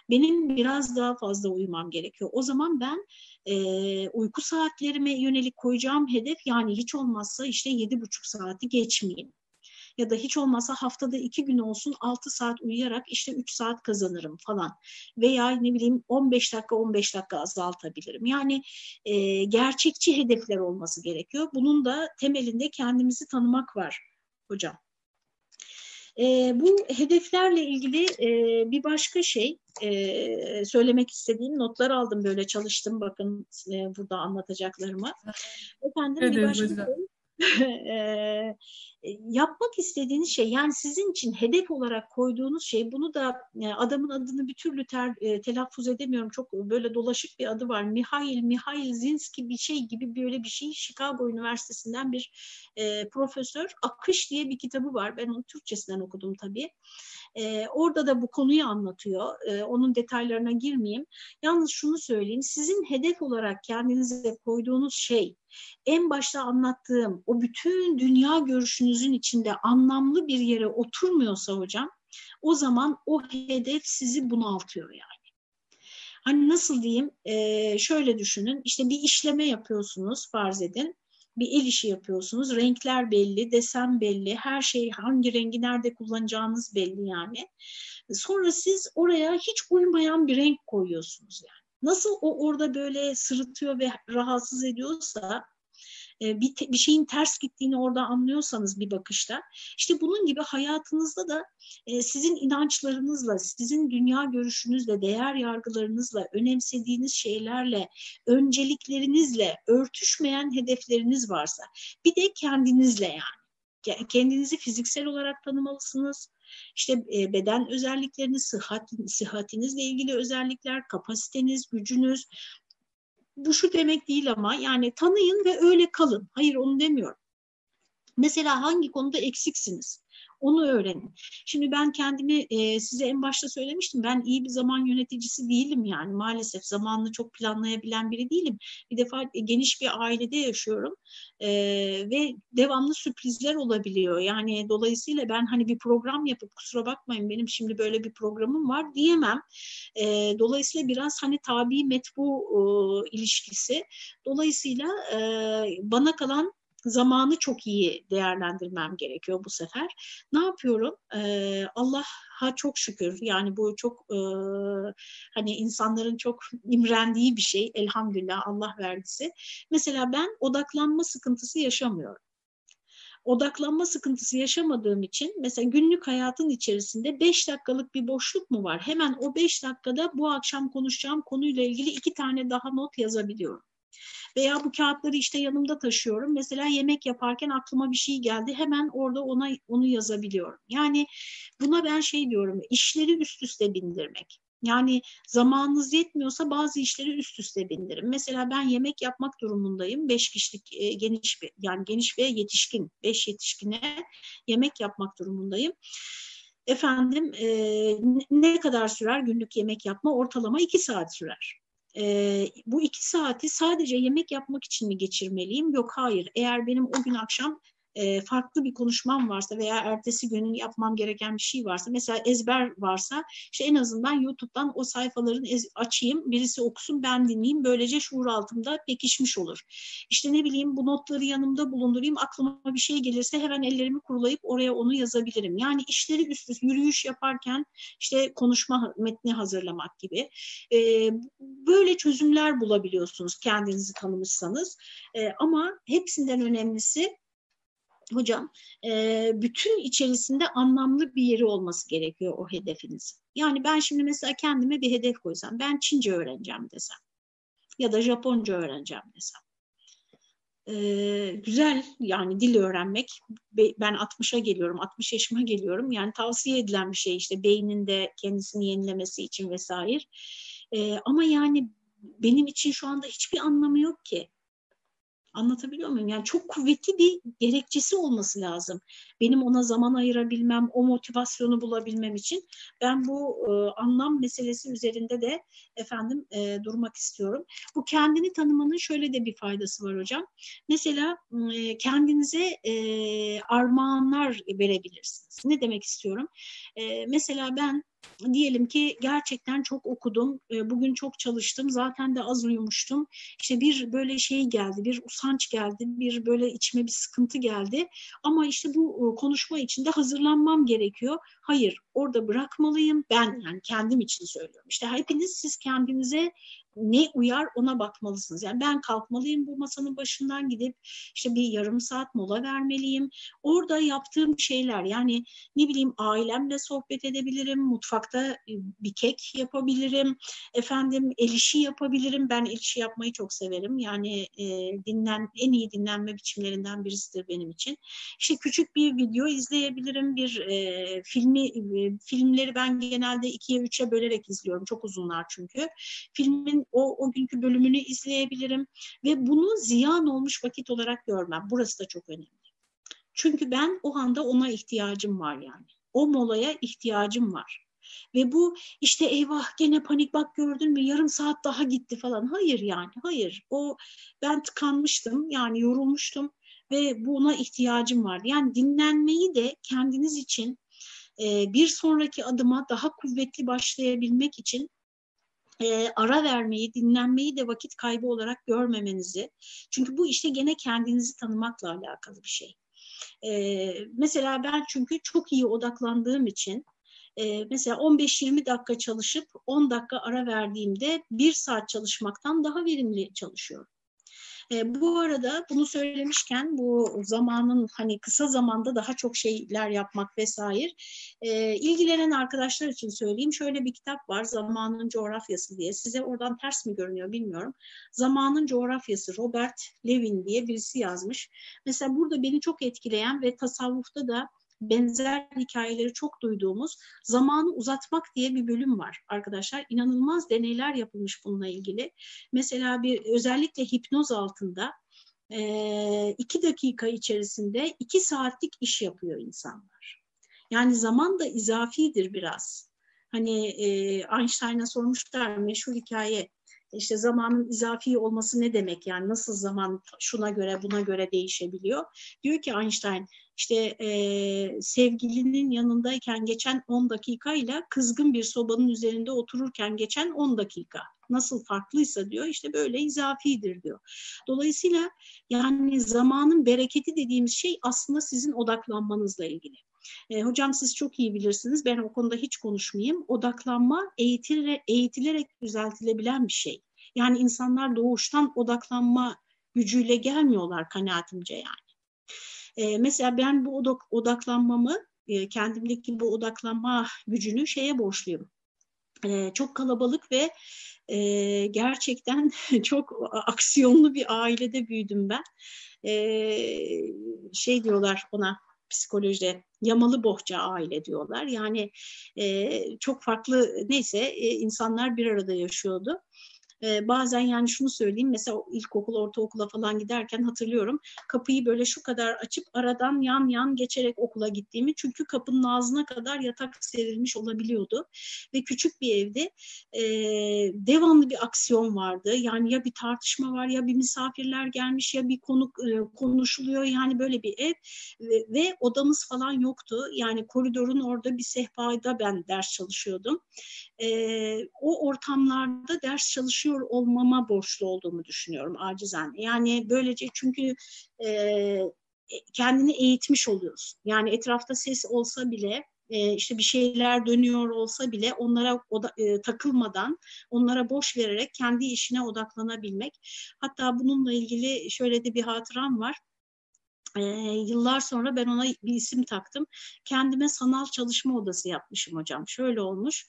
Benim biraz daha fazla uyumam gerekiyor. O zaman ben e, uyku saatlerime yönelik koyacağım hedef yani hiç olmazsa işte yedi buçuk saati geçmeyeyim ya da hiç olmazsa haftada iki gün olsun 6 saat uyuyarak işte 3 saat kazanırım falan veya ne bileyim 15 dakika 15 dakika azaltabilirim. Yani e, gerçekçi hedefler olması gerekiyor. Bunun da temelinde kendimizi tanımak var hocam. E, bu hedeflerle ilgili e, bir başka şey e, söylemek istediğim notlar aldım böyle çalıştım bakın e, burada anlatacaklarıma. Efendim evet, bir başka hocam. şey yapmak istediğiniz şey yani sizin için hedef olarak koyduğunuz şey bunu da adamın adını bir türlü ter, e, telaffuz edemiyorum çok böyle dolaşık bir adı var. Mihail Mihail Zinski bir şey gibi böyle bir şey Chicago Üniversitesi'nden bir e, profesör. Akış diye bir kitabı var ben onu Türkçesinden okudum tabii e, orada da bu konuyu anlatıyor. E, onun detaylarına girmeyeyim. Yalnız şunu söyleyeyim. Sizin hedef olarak kendinize koyduğunuz şey en başta anlattığım o bütün dünya görüşünüzün içinde anlamlı bir yere oturmuyorsa hocam o zaman o hedef sizi bunaltıyor yani. Hani nasıl diyeyim? Ee, şöyle düşünün. İşte bir işleme yapıyorsunuz farz edin bir el işi yapıyorsunuz. Renkler belli desen belli her şey hangi rengi nerede kullanacağınız belli yani. Sonra siz oraya hiç uymayan bir renk koyuyorsunuz yani. Nasıl o orada böyle sırıtıyor ve rahatsız ediyorsa e, bir, bir şeyin ters gittiğini orada anlıyorsanız bir bakışta işte bunun gibi hayatınızda da e, sizin inançlarınızla, sizin dünya görüşünüzle, değer yargılarınızla, önemsediğiniz şeylerle, önceliklerinizle örtüşmeyen hedefleriniz varsa bir de kendinizle yani kendinizi fiziksel olarak tanımalısınız. İşte e, beden özellikleriniz, sıhhat, sıhhatinizle ilgili özellikler, kapasiteniz, gücünüz, bu şu demek değil ama yani tanıyın ve öyle kalın. Hayır onu demiyorum. Mesela hangi konuda eksiksiniz? Onu öğrenin. Şimdi ben kendimi e, size en başta söylemiştim. Ben iyi bir zaman yöneticisi değilim yani. Maalesef zamanını çok planlayabilen biri değilim. Bir defa e, geniş bir ailede yaşıyorum e, ve devamlı sürprizler olabiliyor. Yani dolayısıyla ben hani bir program yapıp kusura bakmayın benim şimdi böyle bir programım var diyemem. E, dolayısıyla biraz hani tabi metbu e, ilişkisi. Dolayısıyla e, bana kalan zamanı çok iyi değerlendirmem gerekiyor bu sefer. Ne yapıyorum? Ee, Allah'a çok şükür yani bu çok e, hani insanların çok imrendiği bir şey elhamdülillah Allah verdisi. Mesela ben odaklanma sıkıntısı yaşamıyorum odaklanma sıkıntısı yaşamadığım için mesela günlük hayatın içerisinde 5 dakikalık bir boşluk mu var? Hemen o 5 dakikada bu akşam konuşacağım konuyla ilgili iki tane daha not yazabiliyorum. Veya bu kağıtları işte yanımda taşıyorum. Mesela yemek yaparken aklıma bir şey geldi. Hemen orada ona onu yazabiliyorum. Yani buna ben şey diyorum. işleri üst üste bindirmek. Yani zamanınız yetmiyorsa bazı işleri üst üste bindirin. Mesela ben yemek yapmak durumundayım. Beş kişilik e, geniş yani geniş ve yetişkin, beş yetişkine yemek yapmak durumundayım. Efendim e, ne kadar sürer günlük yemek yapma? Ortalama iki saat sürer e, bu iki saati sadece yemek yapmak için mi geçirmeliyim? Yok hayır. Eğer benim o gün akşam e, farklı bir konuşmam varsa veya ertesi günün yapmam gereken bir şey varsa mesela ezber varsa işte en azından YouTube'dan o sayfaların açayım birisi okusun ben dinleyeyim böylece şuur altımda pekişmiş olur. İşte ne bileyim bu notları yanımda bulundurayım aklıma bir şey gelirse hemen ellerimi kurulayıp oraya onu yazabilirim. Yani işleri üst üste yürüyüş yaparken işte konuşma metni hazırlamak gibi e, böyle çözümler bulabiliyorsunuz kendinizi tanımışsanız e, ama hepsinden önemlisi hocam e, bütün içerisinde anlamlı bir yeri olması gerekiyor o hedefiniz. Yani ben şimdi mesela kendime bir hedef koysam, ben Çince öğreneceğim desem ya da Japonca öğreneceğim desem. Ee, güzel yani dil öğrenmek ben 60'a geliyorum 60 yaşıma geliyorum yani tavsiye edilen bir şey işte beyninde kendisini yenilemesi için vesaire ee, ama yani benim için şu anda hiçbir anlamı yok ki Anlatabiliyor muyum? Yani çok kuvvetli bir gerekçesi olması lazım. Benim ona zaman ayırabilmem, o motivasyonu bulabilmem için ben bu e, anlam meselesi üzerinde de efendim e, durmak istiyorum. Bu kendini tanımanın şöyle de bir faydası var hocam. Mesela e, kendinize e, armağanlar verebilirsiniz. Ne demek istiyorum? E, mesela ben diyelim ki gerçekten çok okudum, e, bugün çok çalıştım, zaten de az uyumuştum. İşte bir böyle şey geldi, bir usanç geldi, bir böyle içime bir sıkıntı geldi. Ama işte bu e, konuşma için de hazırlanmam gerekiyor. Hayır, orada bırakmalıyım. Ben yani kendim için söylüyorum. İşte hepiniz siz kendinize ne uyar ona bakmalısınız. Yani ben kalkmalıyım bu masanın başından gidip işte bir yarım saat mola vermeliyim. Orada yaptığım şeyler yani ne bileyim ailemle sohbet edebilirim, mutfakta e, bir kek yapabilirim, efendim el işi yapabilirim. Ben el işi yapmayı çok severim. Yani e, dinlen en iyi dinlenme biçimlerinden birisidir benim için. İşte küçük bir video izleyebilirim, bir e, filmi e, filmleri ben genelde ikiye üçe bölerek izliyorum. Çok uzunlar çünkü. Filmin o, o günkü bölümünü izleyebilirim ve bunu ziyan olmuş vakit olarak görmem. Burası da çok önemli. Çünkü ben o anda ona ihtiyacım var yani. O molaya ihtiyacım var. Ve bu işte eyvah gene panik bak gördün mü yarım saat daha gitti falan. Hayır yani hayır. O ben tıkanmıştım yani yorulmuştum ve buna ihtiyacım vardı. Yani dinlenmeyi de kendiniz için bir sonraki adıma daha kuvvetli başlayabilmek için e, ara vermeyi, dinlenmeyi de vakit kaybı olarak görmemenizi. Çünkü bu işte gene kendinizi tanımakla alakalı bir şey. E, mesela ben çünkü çok iyi odaklandığım için e, mesela 15-20 dakika çalışıp 10 dakika ara verdiğimde bir saat çalışmaktan daha verimli çalışıyorum. E, bu arada bunu söylemişken bu zamanın hani kısa zamanda daha çok şeyler yapmak vesaire e, ilgilenen arkadaşlar için söyleyeyim. Şöyle bir kitap var Zamanın Coğrafyası diye. Size oradan ters mi görünüyor bilmiyorum. Zamanın Coğrafyası Robert Levin diye birisi yazmış. Mesela burada beni çok etkileyen ve tasavvufta da benzer hikayeleri çok duyduğumuz zamanı uzatmak diye bir bölüm var arkadaşlar. İnanılmaz deneyler yapılmış bununla ilgili. Mesela bir özellikle hipnoz altında e, iki dakika içerisinde iki saatlik iş yapıyor insanlar. Yani zaman da izafidir biraz. Hani e, Einstein'a sormuşlar meşhur hikaye işte zamanın izafi olması ne demek yani nasıl zaman şuna göre buna göre değişebiliyor. Diyor ki Einstein işte e, sevgilinin yanındayken geçen 10 dakika ile kızgın bir sobanın üzerinde otururken geçen 10 dakika nasıl farklıysa diyor işte böyle izafidir diyor. Dolayısıyla yani zamanın bereketi dediğimiz şey aslında sizin odaklanmanızla ilgili. E, hocam siz çok iyi bilirsiniz. Ben o konuda hiç konuşmayayım. Odaklanma eğitilerek, eğitilerek düzeltilebilen bir şey. Yani insanlar doğuştan odaklanma gücüyle gelmiyorlar kanaatimce yani. E, mesela ben bu odak, odaklanmamı, e, kendimdeki bu odaklanma gücünü şeye borçluyum. E, çok kalabalık ve e, gerçekten çok aksiyonlu bir ailede büyüdüm ben. E, şey diyorlar ona psikolojide yamalı bohça aile diyorlar. Yani e, çok farklı neyse e, insanlar bir arada yaşıyordu. E, bazen yani şunu söyleyeyim mesela ilkokul, ortaokula falan giderken hatırlıyorum kapıyı böyle şu kadar açıp aradan yan yan geçerek okula gittiğimi çünkü kapının ağzına kadar yatak serilmiş olabiliyordu ve küçük bir evde e, devamlı bir aksiyon vardı. Yani ya bir tartışma var ya bir misafirler gelmiş ya bir konu e, konuşuluyor. Yani böyle bir ev ve, ve odamız falan yoktu. Yani koridorun orada bir sehpada ben ders çalışıyordum. E, o ortamlarda ders çalışıyor olmama borçlu olduğumu düşünüyorum acizane. Yani böylece çünkü e, kendini eğitmiş oluyorsun. Yani etrafta ses olsa bile e, işte bir şeyler dönüyor olsa bile onlara oda, e, takılmadan onlara boş vererek kendi işine odaklanabilmek. Hatta bununla ilgili şöyle de bir hatıram var. E, yıllar sonra ben ona bir isim taktım. Kendime sanal çalışma odası yapmışım hocam. Şöyle olmuş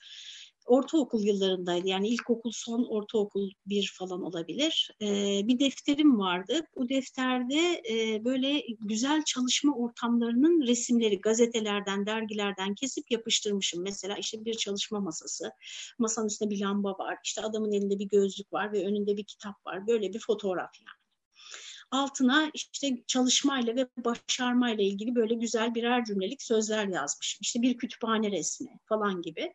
ortaokul yıllarındaydı. Yani ilkokul son, ortaokul bir falan olabilir. E, bir defterim vardı. Bu defterde e, böyle güzel çalışma ortamlarının resimleri gazetelerden, dergilerden kesip yapıştırmışım. Mesela işte bir çalışma masası, masanın üstünde bir lamba var, işte adamın elinde bir gözlük var ve önünde bir kitap var. Böyle bir fotoğraf yani altına işte çalışmayla ve başarmayla ilgili böyle güzel birer cümlelik sözler yazmışım. İşte bir kütüphane resmi falan gibi.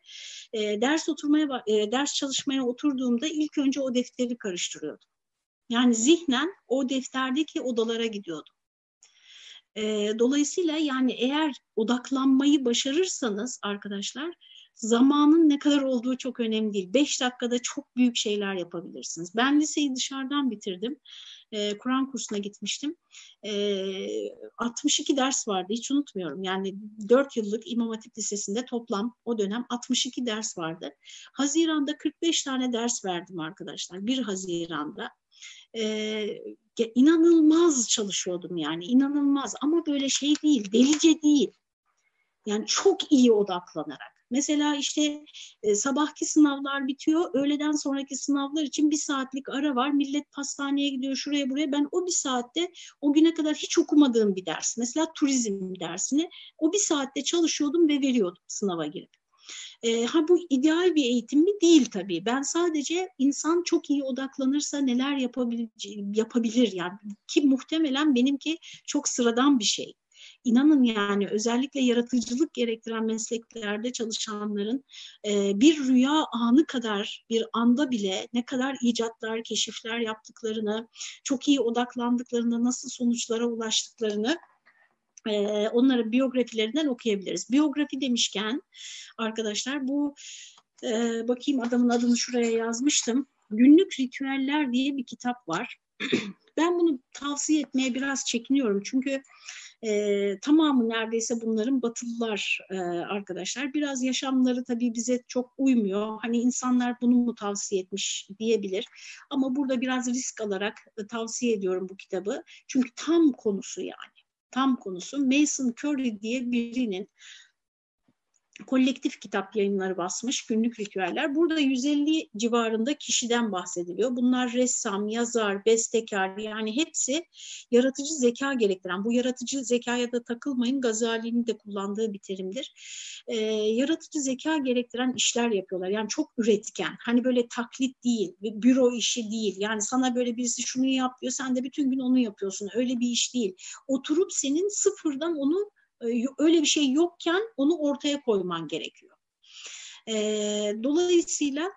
E, ders oturmaya e, ders çalışmaya oturduğumda ilk önce o defteri karıştırıyordum. Yani zihnen o defterdeki odalara gidiyordum. E, dolayısıyla yani eğer odaklanmayı başarırsanız arkadaşlar zamanın ne kadar olduğu çok önemli değil. Beş dakikada çok büyük şeyler yapabilirsiniz. Ben liseyi dışarıdan bitirdim e, Kur'an kursuna gitmiştim. E, 62 ders vardı hiç unutmuyorum. Yani 4 yıllık İmam Hatip Lisesi'nde toplam o dönem 62 ders vardı. Haziran'da 45 tane ders verdim arkadaşlar. 1 Haziran'da. Ee, inanılmaz çalışıyordum yani inanılmaz ama böyle şey değil delice değil yani çok iyi odaklanarak Mesela işte e, sabahki sınavlar bitiyor, öğleden sonraki sınavlar için bir saatlik ara var. Millet pastaneye gidiyor şuraya buraya. Ben o bir saatte o güne kadar hiç okumadığım bir ders. Mesela turizm dersini o bir saatte çalışıyordum ve veriyordum sınava girip. E, ha bu ideal bir eğitim mi? Değil tabii. Ben sadece insan çok iyi odaklanırsa neler yapabilir, yapabilir yani ki muhtemelen benimki çok sıradan bir şey inanın yani özellikle yaratıcılık gerektiren mesleklerde çalışanların e, bir rüya anı kadar bir anda bile ne kadar icatlar, keşifler yaptıklarını, çok iyi odaklandıklarında nasıl sonuçlara ulaştıklarını e, onların biyografilerinden okuyabiliriz. Biyografi demişken arkadaşlar bu e, bakayım adamın adını şuraya yazmıştım. Günlük Ritüeller diye bir kitap var. ben bunu tavsiye etmeye biraz çekiniyorum çünkü e, tamamı neredeyse bunların batılılar e, arkadaşlar. Biraz yaşamları tabii bize çok uymuyor. Hani insanlar bunu mu tavsiye etmiş diyebilir. Ama burada biraz risk alarak e, tavsiye ediyorum bu kitabı. Çünkü tam konusu yani. Tam konusu Mason Curry diye birinin kolektif kitap yayınları basmış günlük ritüeller. Burada 150 civarında kişiden bahsediliyor. Bunlar ressam, yazar, bestekar yani hepsi yaratıcı zeka gerektiren. Bu yaratıcı zekaya da takılmayın Gazali'nin de kullandığı bir terimdir. Ee, yaratıcı zeka gerektiren işler yapıyorlar. Yani çok üretken. Hani böyle taklit değil, büro işi değil. Yani sana böyle birisi şunu yap diyor sen de bütün gün onu yapıyorsun. Öyle bir iş değil. Oturup senin sıfırdan onu öyle bir şey yokken onu ortaya koyman gerekiyor. E, dolayısıyla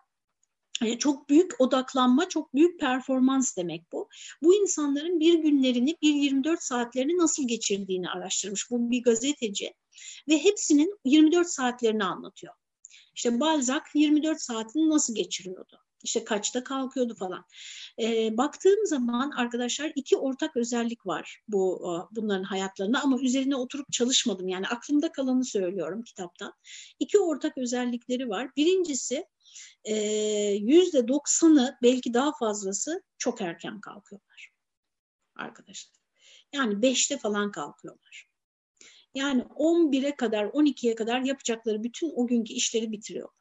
e, çok büyük odaklanma, çok büyük performans demek bu. Bu insanların bir günlerini, bir 24 saatlerini nasıl geçirdiğini araştırmış. Bu bir gazeteci ve hepsinin 24 saatlerini anlatıyor. İşte Balzac 24 saatini nasıl geçiriyordu? İşte kaçta kalkıyordu falan. E, baktığım zaman arkadaşlar iki ortak özellik var bu bunların hayatlarında ama üzerine oturup çalışmadım. Yani aklımda kalanı söylüyorum kitaptan. İki ortak özellikleri var. Birincisi yüzde doksanı belki daha fazlası çok erken kalkıyorlar arkadaşlar. Yani beşte falan kalkıyorlar. Yani 11'e kadar 12'ye kadar yapacakları bütün o günkü işleri bitiriyorlar.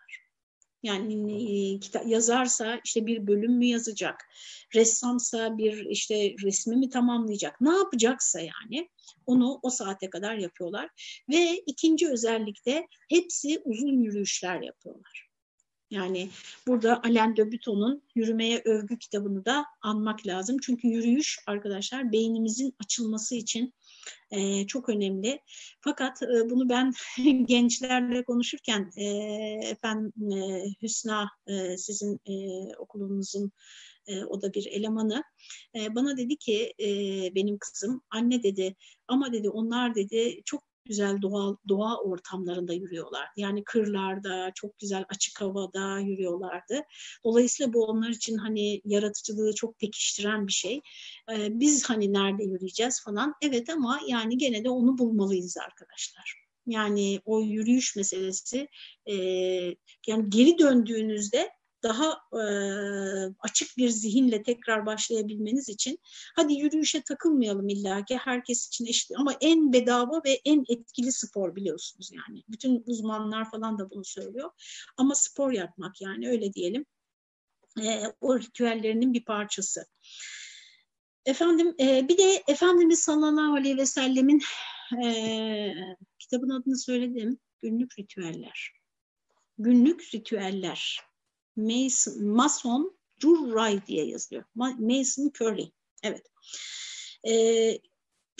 Yani e, kitap yazarsa işte bir bölüm mü yazacak, ressamsa bir işte resmi mi tamamlayacak, ne yapacaksa yani onu o saate kadar yapıyorlar. Ve ikinci özellikle hepsi uzun yürüyüşler yapıyorlar. Yani burada Alain de Botton'un Yürümeye Övgü kitabını da anmak lazım. Çünkü yürüyüş arkadaşlar beynimizin açılması için e, çok önemli. Fakat e, bunu ben gençlerle konuşurken e, efendim e, Hüsna e, sizin e, okulunuzun e, o da bir elemanı e, bana dedi ki e, benim kızım anne dedi ama dedi onlar dedi çok güzel doğal doğa ortamlarında yürüyorlar. Yani kırlarda, çok güzel açık havada yürüyorlardı. Dolayısıyla bu onlar için hani yaratıcılığı çok pekiştiren bir şey. Ee, biz hani nerede yürüyeceğiz falan. Evet ama yani gene de onu bulmalıyız arkadaşlar. Yani o yürüyüş meselesi e, yani geri döndüğünüzde daha e, açık bir zihinle tekrar başlayabilmeniz için hadi yürüyüşe takılmayalım illa ki herkes için eşit ama en bedava ve en etkili spor biliyorsunuz yani. Bütün uzmanlar falan da bunu söylüyor. Ama spor yapmak yani öyle diyelim e, o ritüellerinin bir parçası. Efendim e, bir de Efendimiz sallallahu aleyhi ve sellemin e, kitabın adını söyledim. Günlük ritüeller. Günlük ritüeller. Mason, Mason Curray diye yazılıyor. Mason Curry. Evet. Ee,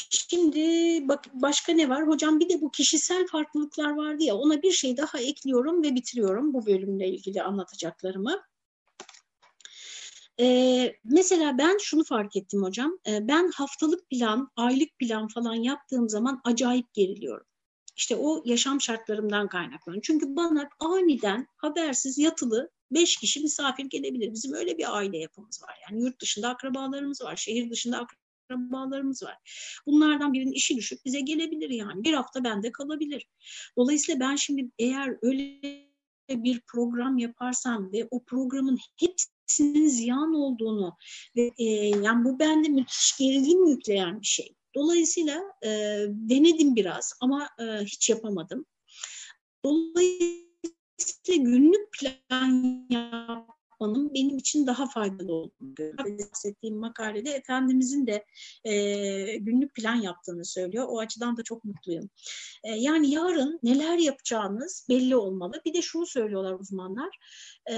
şimdi bak başka ne var? Hocam bir de bu kişisel farklılıklar vardı ya ona bir şey daha ekliyorum ve bitiriyorum bu bölümle ilgili anlatacaklarımı. Ee, mesela ben şunu fark ettim hocam. Ee, ben haftalık plan, aylık plan falan yaptığım zaman acayip geriliyorum. İşte o yaşam şartlarımdan kaynaklanıyor. Çünkü bana aniden habersiz yatılı beş kişi misafir gelebilir. Bizim öyle bir aile yapımız var. Yani yurt dışında akrabalarımız var, şehir dışında akrabalarımız var. Bunlardan birinin işi düşüp bize gelebilir yani. Bir hafta bende kalabilir. Dolayısıyla ben şimdi eğer öyle bir program yaparsam ve o programın hepsinin ziyan olduğunu ve e, yani bu bende müthiş gerilim yükleyen bir şey. Dolayısıyla e, denedim biraz ama e, hiç yapamadım. Dolayısıyla günlük plan yapmanın benim için daha faydalı olduğunu görüyorum. Bahsettiğim makalede Efendimizin de e, günlük plan yaptığını söylüyor. O açıdan da çok mutluyum. E, yani yarın neler yapacağınız belli olmalı. Bir de şunu söylüyorlar uzmanlar. E,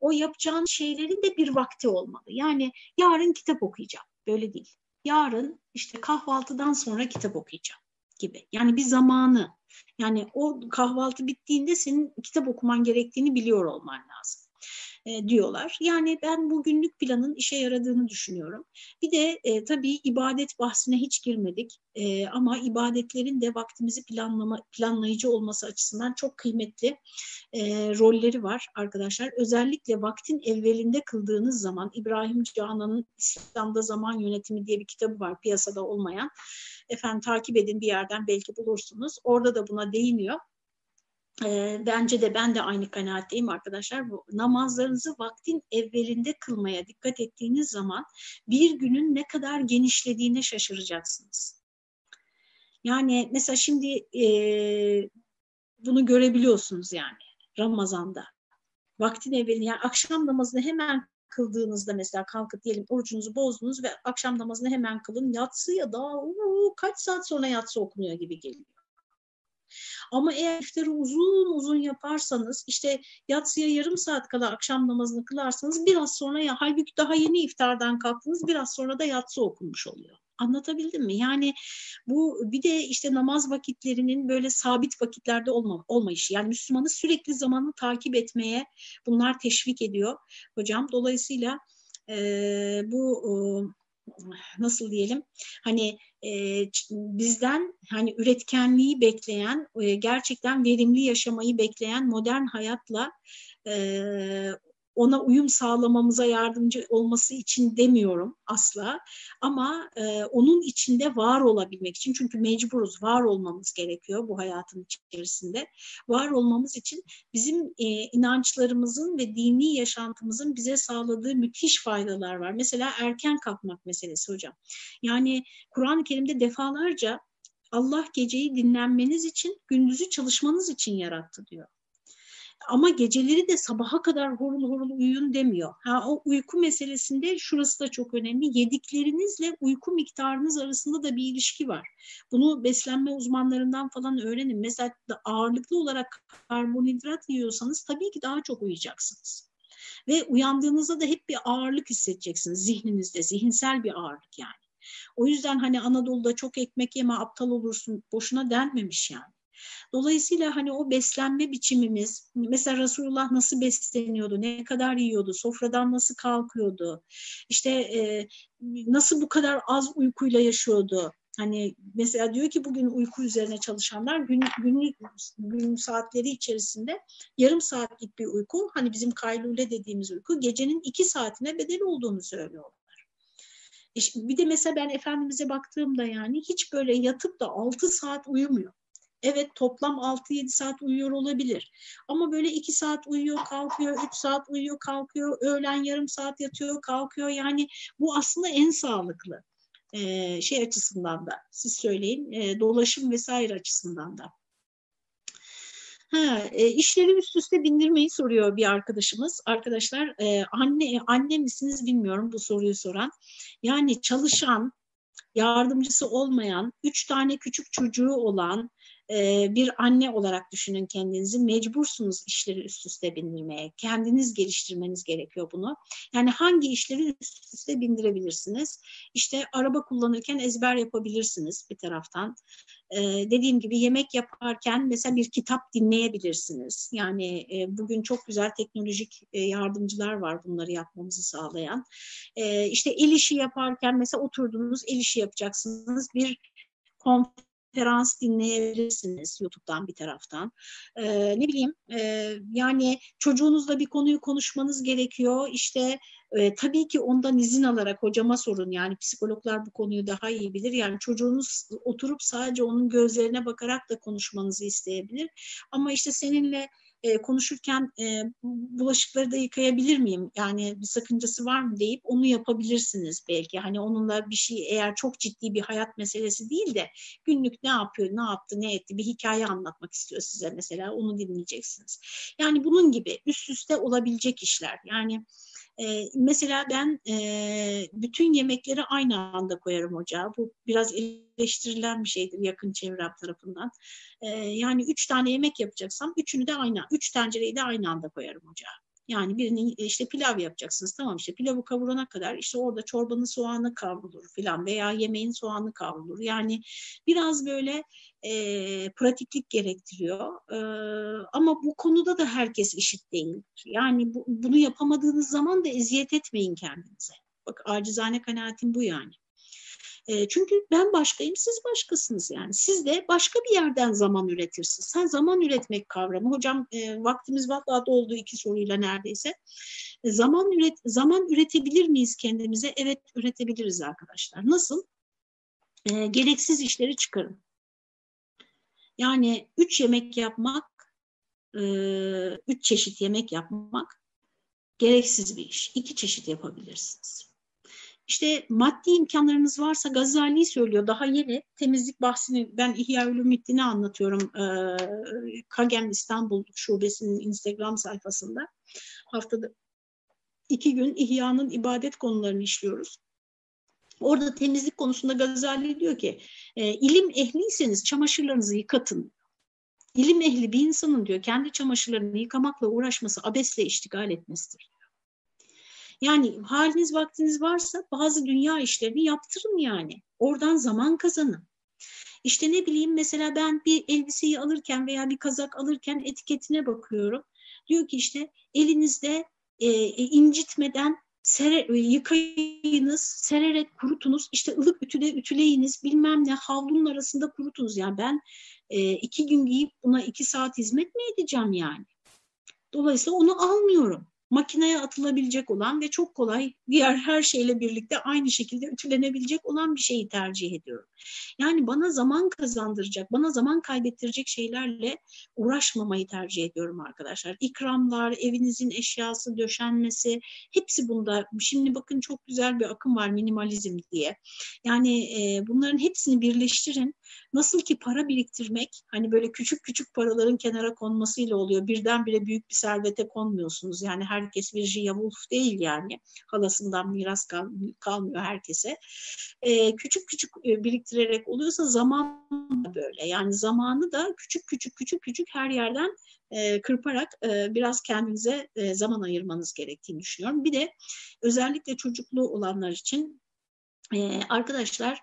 o yapacağın şeylerin de bir vakti olmalı. Yani yarın kitap okuyacağım. Böyle değil. Yarın işte kahvaltıdan sonra kitap okuyacağım gibi. Yani bir zamanı yani o kahvaltı bittiğinde senin kitap okuman gerektiğini biliyor olman lazım e, diyorlar. Yani ben bu günlük planın işe yaradığını düşünüyorum. Bir de e, tabii ibadet bahsine hiç girmedik e, ama ibadetlerin de vaktimizi planlama planlayıcı olması açısından çok kıymetli e, rolleri var arkadaşlar. Özellikle vaktin evvelinde kıldığınız zaman İbrahim Canan'ın İslam'da Zaman Yönetimi diye bir kitabı var piyasada olmayan. Efendim takip edin bir yerden belki bulursunuz. Orada da buna değiniyor. E, bence de ben de aynı kanaatteyim arkadaşlar. Bu namazlarınızı vaktin evvelinde kılmaya dikkat ettiğiniz zaman bir günün ne kadar genişlediğine şaşıracaksınız. Yani mesela şimdi e, bunu görebiliyorsunuz yani Ramazan'da. Vaktin evvelinde yani akşam namazını hemen kıldığınızda mesela kalkıp diyelim orucunuzu bozdunuz ve akşam namazını hemen kılın. Yatsı ya daha uu, kaç saat sonra yatsı okunuyor gibi geliyor. Ama eğer iftarı uzun uzun yaparsanız işte yatsıya yarım saat kadar akşam namazını kılarsanız biraz sonra ya halbuki daha yeni iftardan kalktınız biraz sonra da yatsı okunmuş oluyor. Anlatabildim mi? Yani bu bir de işte namaz vakitlerinin böyle sabit vakitlerde olma, olmayışı. Yani Müslümanı sürekli zamanı takip etmeye bunlar teşvik ediyor hocam. Dolayısıyla e, bu e, nasıl diyelim? Hani e, bizden hani üretkenliği bekleyen e, gerçekten verimli yaşamayı bekleyen modern hayatla e, ona uyum sağlamamıza yardımcı olması için demiyorum asla. Ama e, onun içinde var olabilmek için çünkü mecburuz, var olmamız gerekiyor bu hayatın içerisinde. Var olmamız için bizim e, inançlarımızın ve dini yaşantımızın bize sağladığı müthiş faydalar var. Mesela erken kalkmak meselesi hocam. Yani Kur'an-ı Kerim'de defalarca Allah geceyi dinlenmeniz için, gündüzü çalışmanız için yarattı diyor. Ama geceleri de sabaha kadar horul horul uyuyun demiyor. Ha, o uyku meselesinde şurası da çok önemli. Yediklerinizle uyku miktarınız arasında da bir ilişki var. Bunu beslenme uzmanlarından falan öğrenin. Mesela ağırlıklı olarak karbonhidrat yiyorsanız tabii ki daha çok uyuyacaksınız. Ve uyandığınızda da hep bir ağırlık hissedeceksiniz zihninizde, zihinsel bir ağırlık yani. O yüzden hani Anadolu'da çok ekmek yeme aptal olursun boşuna denmemiş yani. Dolayısıyla hani o beslenme biçimimiz, mesela Resulullah nasıl besleniyordu, ne kadar yiyordu, sofradan nasıl kalkıyordu, işte e, nasıl bu kadar az uykuyla yaşıyordu. Hani mesela diyor ki bugün uyku üzerine çalışanlar gün, günlük gün saatleri içerisinde yarım saatlik bir uyku, hani bizim kaylule dediğimiz uyku gecenin iki saatine bedel olduğunu söylüyorlar. Bir de mesela ben Efendimiz'e baktığımda yani hiç böyle yatıp da 6 saat uyumuyor. Evet toplam 6-7 saat uyuyor olabilir. Ama böyle 2 saat uyuyor kalkıyor, 3 saat uyuyor kalkıyor, öğlen yarım saat yatıyor kalkıyor. Yani bu aslında en sağlıklı ee, şey açısından da siz söyleyin e, dolaşım vesaire açısından da. Ha, e, işleri üst üste bindirmeyi soruyor bir arkadaşımız. Arkadaşlar e, anne anne misiniz bilmiyorum bu soruyu soran. Yani çalışan, yardımcısı olmayan, üç tane küçük çocuğu olan, bir anne olarak düşünün kendinizi. Mecbursunuz işleri üst üste bindirmeye. Kendiniz geliştirmeniz gerekiyor bunu. Yani hangi işleri üst üste bindirebilirsiniz? İşte araba kullanırken ezber yapabilirsiniz bir taraftan. dediğim gibi yemek yaparken mesela bir kitap dinleyebilirsiniz. Yani bugün çok güzel teknolojik yardımcılar var bunları yapmamızı sağlayan. İşte el işi yaparken mesela oturdunuz el işi yapacaksınız. Bir konferans konferans dinleyebilirsiniz YouTube'dan bir taraftan. Ee, ne bileyim e, yani çocuğunuzla bir konuyu konuşmanız gerekiyor. İşte e, tabii ki ondan izin alarak hocama sorun yani psikologlar bu konuyu daha iyi bilir. Yani çocuğunuz oturup sadece onun gözlerine bakarak da konuşmanızı isteyebilir. Ama işte seninle e, konuşurken e, bulaşıkları da yıkayabilir miyim? Yani bir sakıncası var mı deyip onu yapabilirsiniz belki. Hani onunla bir şey eğer çok ciddi bir hayat meselesi değil de günlük ne yapıyor, ne yaptı, ne etti bir hikaye anlatmak istiyor size mesela onu dinleyeceksiniz. Yani bunun gibi üst üste olabilecek işler. Yani e, mesela ben e, bütün yemekleri aynı anda koyarım ocağa. Bu biraz eleştirilen bir şeydir yakın çevrem tarafından. E, yani üç tane yemek yapacaksam üçünü de aynı, üç tencereyi de aynı anda koyarım ocağa. Yani birinin işte pilav yapacaksınız tamam işte pilavı kavurana kadar işte orada çorbanın soğanı kavrulur filan veya yemeğin soğanı kavrulur. Yani biraz böyle e, pratiklik gerektiriyor. E, ama bu konuda da herkes eşit değildir. Yani bu, bunu yapamadığınız zaman da eziyet etmeyin kendinize. Bak acizane kanaatim bu yani. E, çünkü ben başkayım, siz başkasınız yani. Siz de başka bir yerden zaman üretirsiniz. Sen zaman üretmek kavramı. Hocam e, vaktimiz vallahi doldu iki soruyla neredeyse. E, zaman üret zaman üretebilir miyiz kendimize? Evet üretebiliriz arkadaşlar. Nasıl? E, gereksiz işleri çıkarın. Yani üç yemek yapmak, e, üç çeşit yemek yapmak gereksiz bir iş. İki çeşit yapabilirsiniz. İşte maddi imkanlarınız varsa Gazali söylüyor daha yeni temizlik bahsini ben İhya Ulumuddin'i anlatıyorum e, Kagem İstanbul Şubesi'nin Instagram sayfasında haftada iki gün İhya'nın ibadet konularını işliyoruz. Orada temizlik konusunda Gazali diyor ki e, ilim ehliyseniz çamaşırlarınızı yıkatın. İlim ehli bir insanın diyor kendi çamaşırlarını yıkamakla uğraşması abesle iştigal etmesidir. Yani haliniz vaktiniz varsa bazı dünya işlerini yaptırın yani. Oradan zaman kazanın. İşte ne bileyim mesela ben bir elbiseyi alırken veya bir kazak alırken etiketine bakıyorum. Diyor ki işte elinizde e, e incitmeden sere, yıkayınız, sererek kurutunuz, işte ılık ütüde ütüleyiniz, bilmem ne havlunun arasında kurutunuz. Yani ben e, iki gün giyip buna iki saat hizmet mi edeceğim yani? Dolayısıyla onu almıyorum makineye atılabilecek olan ve çok kolay diğer her şeyle birlikte aynı şekilde ütülenebilecek olan bir şeyi tercih ediyorum. Yani bana zaman kazandıracak, bana zaman kaybettirecek şeylerle uğraşmamayı tercih ediyorum arkadaşlar. İkramlar, evinizin eşyası, döşenmesi hepsi bunda. Şimdi bakın çok güzel bir akım var minimalizm diye. Yani e, bunların hepsini birleştirin. Nasıl ki para biriktirmek hani böyle küçük küçük paraların kenara konmasıyla oluyor. Birdenbire büyük bir servete konmuyorsunuz. Yani herkes Virginia Woolf değil yani. Halasından miras kal kalmıyor herkese. E, küçük küçük e, biriktirerek oluyorsa zaman da böyle. Yani zamanı da küçük küçük küçük küçük her yerden e, kırparak e, biraz kendinize e, zaman ayırmanız gerektiğini düşünüyorum. Bir de özellikle çocuklu olanlar için e, arkadaşlar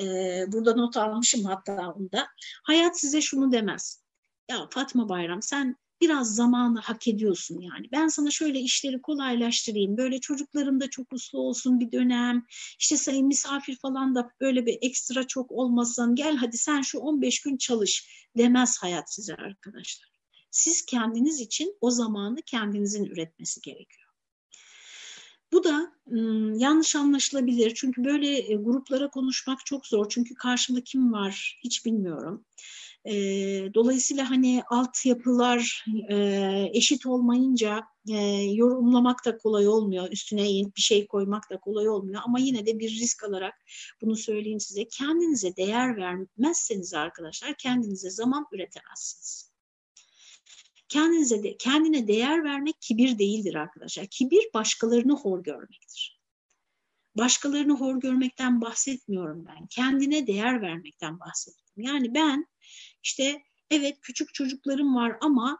e, burada not almışım hatta onda. Hayat size şunu demez. Ya Fatma Bayram sen biraz zamanı hak ediyorsun yani. Ben sana şöyle işleri kolaylaştırayım. Böyle çocukların da çok uslu olsun bir dönem. İşte sayın misafir falan da böyle bir ekstra çok olmasın. Gel hadi sen şu 15 gün çalış demez hayat size arkadaşlar. Siz kendiniz için o zamanı kendinizin üretmesi gerekiyor. Bu da yanlış anlaşılabilir çünkü böyle e, gruplara konuşmak çok zor çünkü karşımda kim var hiç bilmiyorum. Dolayısıyla hani altyapılar e, eşit olmayınca yorumlamak da kolay olmuyor, üstüne bir şey koymak da kolay olmuyor ama yine de bir risk alarak bunu söyleyeyim size. Kendinize değer vermezseniz arkadaşlar kendinize zaman üretemezsiniz. Kendinize de, kendine değer vermek kibir değildir arkadaşlar. Kibir başkalarını hor görmektir. Başkalarını hor görmekten bahsetmiyorum ben. Kendine değer vermekten bahsediyorum. Yani ben işte evet küçük çocuklarım var ama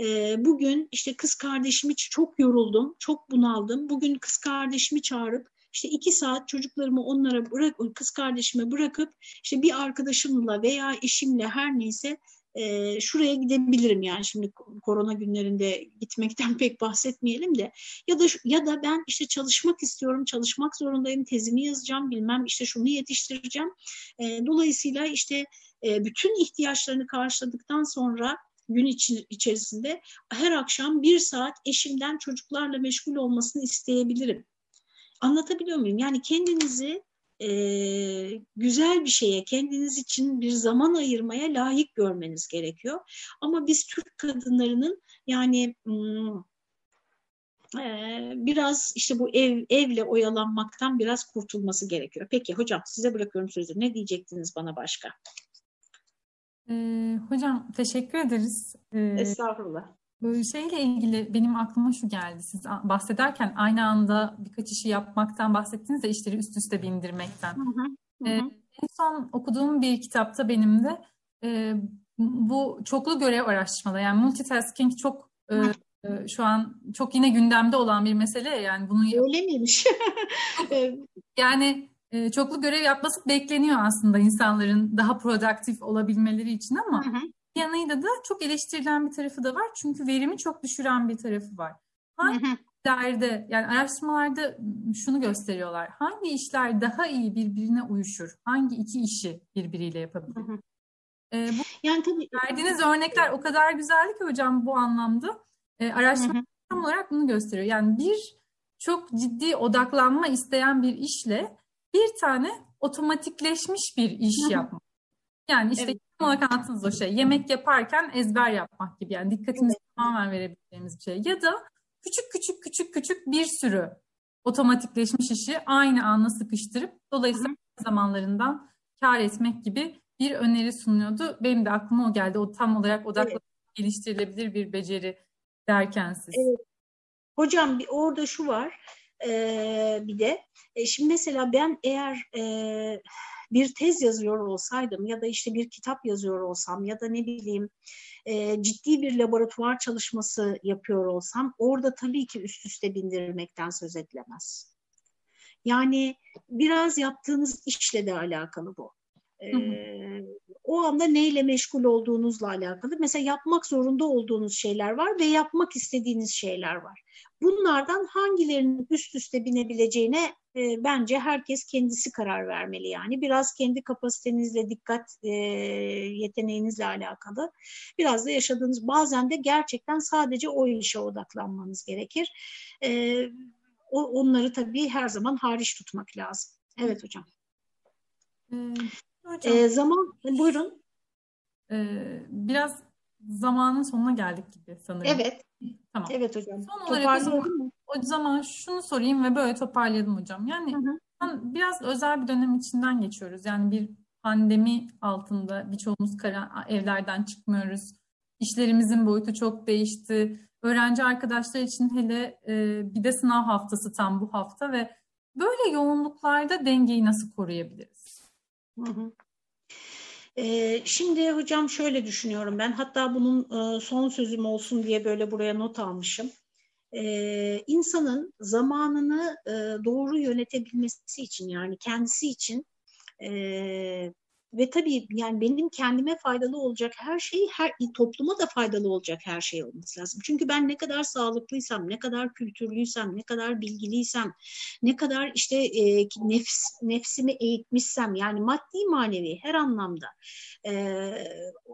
e, bugün işte kız kardeşimi çok yoruldum, çok bunaldım. Bugün kız kardeşimi çağırıp işte iki saat çocuklarımı onlara bırak, kız kardeşime bırakıp işte bir arkadaşımla veya eşimle her neyse e, şuraya gidebilirim yani şimdi korona günlerinde gitmekten pek bahsetmeyelim de ya da ya da ben işte çalışmak istiyorum çalışmak zorundayım tezimi yazacağım bilmem işte şunu yetiştireceğim e, dolayısıyla işte e, bütün ihtiyaçlarını karşıladıktan sonra gün içi, içerisinde her akşam bir saat eşimden çocuklarla meşgul olmasını isteyebilirim. Anlatabiliyor muyum? Yani kendinizi e, güzel bir şeye, kendiniz için bir zaman ayırmaya layık görmeniz gerekiyor. Ama biz Türk kadınlarının yani e, biraz işte bu ev evle oyalanmaktan biraz kurtulması gerekiyor. Peki hocam size bırakıyorum sözü. Ne diyecektiniz bana başka? Ee, hocam teşekkür ederiz. Ee, Estağfurullah. Bu şeyle ilgili benim aklıma şu geldi. Siz bahsederken aynı anda birkaç işi yapmaktan bahsettiniz de işleri üst üste bindirmekten. Hı hı, hı. Ee, en son okuduğum bir kitapta benim de e, bu çoklu görev araştırmaları yani multitasking çok e, şu an çok yine gündemde olan bir mesele yani bunu öyle miymiş? yani e, çoklu görev yapması bekleniyor aslında insanların daha produktif olabilmeleri için ama hı hı yanıyla da çok eleştirilen bir tarafı da var. Çünkü verimi çok düşüren bir tarafı var. Hangi işlerde yani araştırmalarda şunu gösteriyorlar. Hangi işler daha iyi birbirine uyuşur? Hangi iki işi birbiriyle yapabilir? Ee, bu yani tabii verdiğiniz örnekler o kadar güzeldi ki hocam bu anlamda. Ee, araştırma tam olarak bunu gösteriyor. Yani bir çok ciddi odaklanma isteyen bir işle bir tane otomatikleşmiş bir iş yapmak. Yani işte evet olarak anlattınız o şey. Yemek yaparken ezber yapmak gibi. Yani dikkatimizi evet. tamamen verebileceğimiz bir şey. Ya da küçük küçük küçük küçük bir sürü otomatikleşmiş işi aynı anda sıkıştırıp dolayısıyla Hı. zamanlarından kar etmek gibi bir öneri sunuyordu. Benim de aklıma o geldi. O tam olarak odaklı evet. geliştirilebilir bir beceri derken siz. Evet. Hocam orada şu var e, bir de. E, şimdi mesela ben eğer e, bir tez yazıyor olsaydım ya da işte bir kitap yazıyor olsam ya da ne bileyim e, ciddi bir laboratuvar çalışması yapıyor olsam orada tabii ki üst üste bindirmekten söz edilemez. Yani biraz yaptığınız işle de alakalı bu. Ee, o anda neyle meşgul olduğunuzla alakalı. Mesela yapmak zorunda olduğunuz şeyler var ve yapmak istediğiniz şeyler var. Bunlardan hangilerinin üst üste binebileceğine e, bence herkes kendisi karar vermeli yani. Biraz kendi kapasitenizle, dikkat e, yeteneğinizle alakalı. Biraz da yaşadığınız, bazen de gerçekten sadece o işe odaklanmanız gerekir. E, o, onları tabii her zaman hariç tutmak lazım. Evet hocam. Ee, hocam ee, zaman, buyurun. Ee, biraz zamanın sonuna geldik gibi sanırım. Evet. Tamam. Evet hocam. Son olarak o zaman, o zaman şunu sorayım ve böyle toparlayalım hocam. Yani hı hı. biraz özel bir dönem içinden geçiyoruz. Yani bir pandemi altında birçoğumuz kara, evlerden çıkmıyoruz. İşlerimizin boyutu çok değişti. Öğrenci arkadaşlar için hele e, bir de sınav haftası tam bu hafta ve böyle yoğunluklarda dengeyi nasıl koruyabiliriz? Ee, şimdi hocam şöyle düşünüyorum ben hatta bunun e, son sözüm olsun diye böyle buraya not almışım. Ee, insanın zamanını e, doğru yönetebilmesi için yani kendisi için e, ve tabii yani benim kendime faydalı olacak her şey, her topluma da faydalı olacak her şey olması lazım. Çünkü ben ne kadar sağlıklıysam, ne kadar kültürlüysem, ne kadar bilgiliysem, ne kadar işte e, nefs, nefsimi eğitmişsem yani maddi manevi her anlamda e,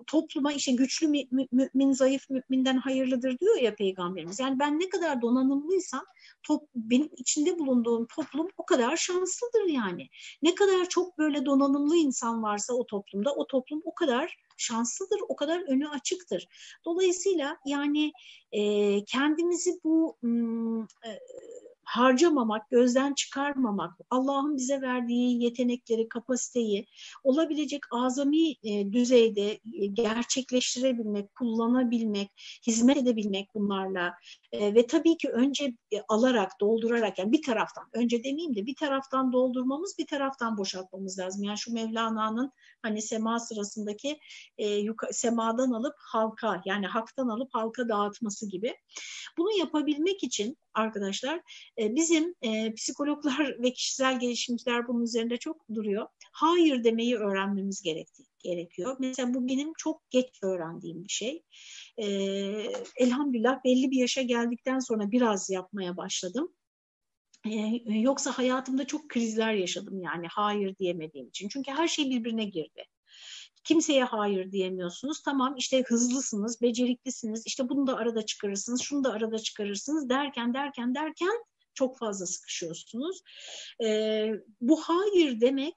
topluma işte güçlü mü, mümin, zayıf müminden hayırlıdır diyor ya peygamberimiz. Yani ben ne kadar donanımlıysam top, benim içinde bulunduğum toplum o kadar şanslıdır yani. Ne kadar çok böyle donanımlı insan varsa o toplumda o toplum o kadar şanslıdır, o kadar önü açıktır. Dolayısıyla yani e, kendimizi bu e, harcamamak, gözden çıkarmamak, Allah'ın bize verdiği yetenekleri, kapasiteyi olabilecek azami e, düzeyde e, gerçekleştirebilmek, kullanabilmek, hizmet edebilmek bunlarla e, ve tabii ki önce e, alarak, doldurarak yani bir taraftan, önce demeyeyim de bir taraftan doldurmamız, bir taraftan boşaltmamız lazım. Yani şu Mevlana'nın hani sema sırasındaki e, yuka, semadan alıp halka yani haktan alıp halka dağıtması gibi. Bunu yapabilmek için arkadaşlar e, bizim e, psikologlar ve kişisel gelişimciler bunun üzerinde çok duruyor. Hayır demeyi öğrenmemiz gerektiği gerekiyor. Mesela bu benim çok geç öğrendiğim bir şey. E, elhamdülillah belli bir yaşa geldikten sonra biraz yapmaya başladım. Ee, yoksa hayatımda çok krizler yaşadım yani hayır diyemediğim için. Çünkü her şey birbirine girdi. Kimseye hayır diyemiyorsunuz. Tamam işte hızlısınız, beceriklisiniz. İşte bunu da arada çıkarırsınız, şunu da arada çıkarırsınız derken derken derken çok fazla sıkışıyorsunuz. Ee, bu hayır demek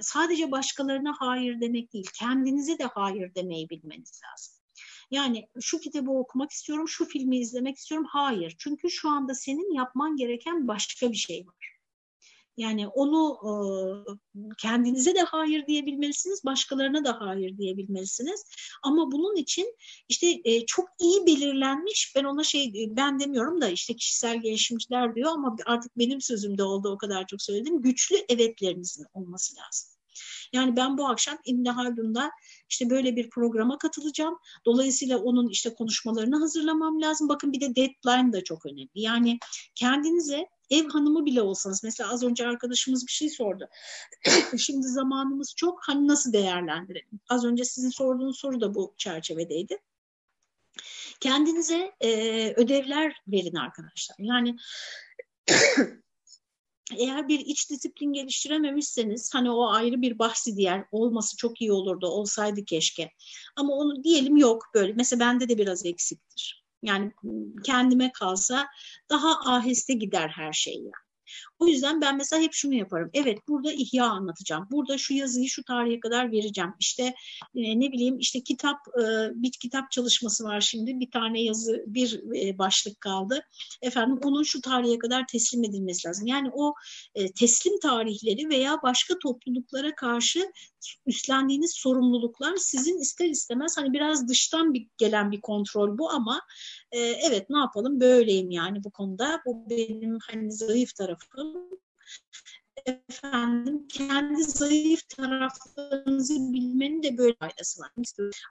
sadece başkalarına hayır demek değil. Kendinize de hayır demeyi bilmeniz lazım. Yani şu kitabı okumak istiyorum, şu filmi izlemek istiyorum. Hayır. Çünkü şu anda senin yapman gereken başka bir şey var. Yani onu e, kendinize de hayır diyebilmelisiniz, başkalarına da hayır diyebilmelisiniz. Ama bunun için işte e, çok iyi belirlenmiş, ben ona şey ben demiyorum da işte kişisel gelişimciler diyor ama artık benim sözümde oldu o kadar çok söyledim. Güçlü evetlerinizin olması lazım. Yani ben bu akşam İbn Haldun'da işte böyle bir programa katılacağım. Dolayısıyla onun işte konuşmalarını hazırlamam lazım. Bakın bir de deadline da çok önemli. Yani kendinize ev hanımı bile olsanız mesela az önce arkadaşımız bir şey sordu. Şimdi zamanımız çok hani nasıl değerlendirelim? Az önce sizin sorduğunuz soru da bu çerçevedeydi. Kendinize e, ödevler verin arkadaşlar. Yani eğer bir iç disiplin geliştirememişseniz hani o ayrı bir bahsi diğer olması çok iyi olurdu olsaydı keşke. Ama onu diyelim yok böyle mesela bende de biraz eksiktir. Yani kendime kalsa daha aheste gider her şey yani. O yüzden ben mesela hep şunu yaparım. Evet burada ihya anlatacağım. Burada şu yazıyı şu tarihe kadar vereceğim. İşte e, ne bileyim işte kitap e, bir kitap çalışması var şimdi. Bir tane yazı bir e, başlık kaldı. Efendim onun şu tarihe kadar teslim edilmesi lazım. Yani o e, teslim tarihleri veya başka topluluklara karşı üstlendiğiniz sorumluluklar sizin ister istemez hani biraz dıştan bir, gelen bir kontrol bu ama e, evet ne yapalım böyleyim yani bu konuda. Bu benim hani zayıf tarafım efendim kendi zayıf taraflarınızı bilmenin de böyle faydası var.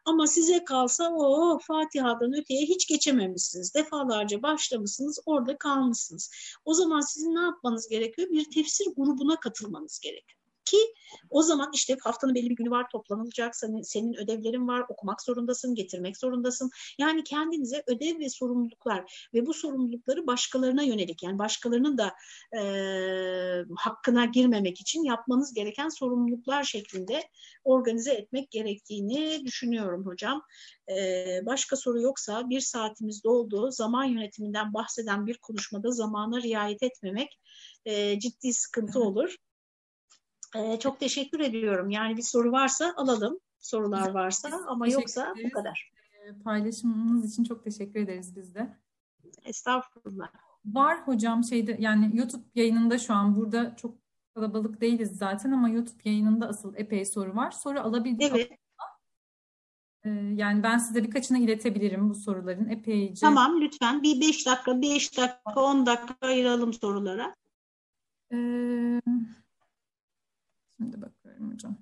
Ama size kalsa o Fatiha'dan öteye hiç geçememişsiniz. Defalarca başlamışsınız, orada kalmışsınız. O zaman sizin ne yapmanız gerekiyor? Bir tefsir grubuna katılmanız gerekiyor ki o zaman işte haftanın belli bir günü var toplanılacak senin, senin ödevlerin var okumak zorundasın getirmek zorundasın yani kendinize ödev ve sorumluluklar ve bu sorumlulukları başkalarına yönelik yani başkalarının da e, hakkına girmemek için yapmanız gereken sorumluluklar şeklinde organize etmek gerektiğini düşünüyorum hocam. E, başka soru yoksa bir saatimiz doldu. Zaman yönetiminden bahseden bir konuşmada zamana riayet etmemek e, ciddi sıkıntı olur. E, çok teşekkür ediyorum. Yani bir soru varsa alalım. Sorular varsa ama yoksa bu kadar. E, paylaşımınız için çok teşekkür ederiz biz de. Estağfurullah. Var hocam şeyde yani YouTube yayınında şu an burada çok kalabalık değiliz zaten ama YouTube yayınında asıl epey soru var. Soru alabildiğim evet. Ee, yani ben size birkaçını iletebilirim bu soruların epeyce. Tamam lütfen bir beş dakika, beş dakika, on dakika ayıralım sorulara. Ee, şimdi bakıyorum hocam.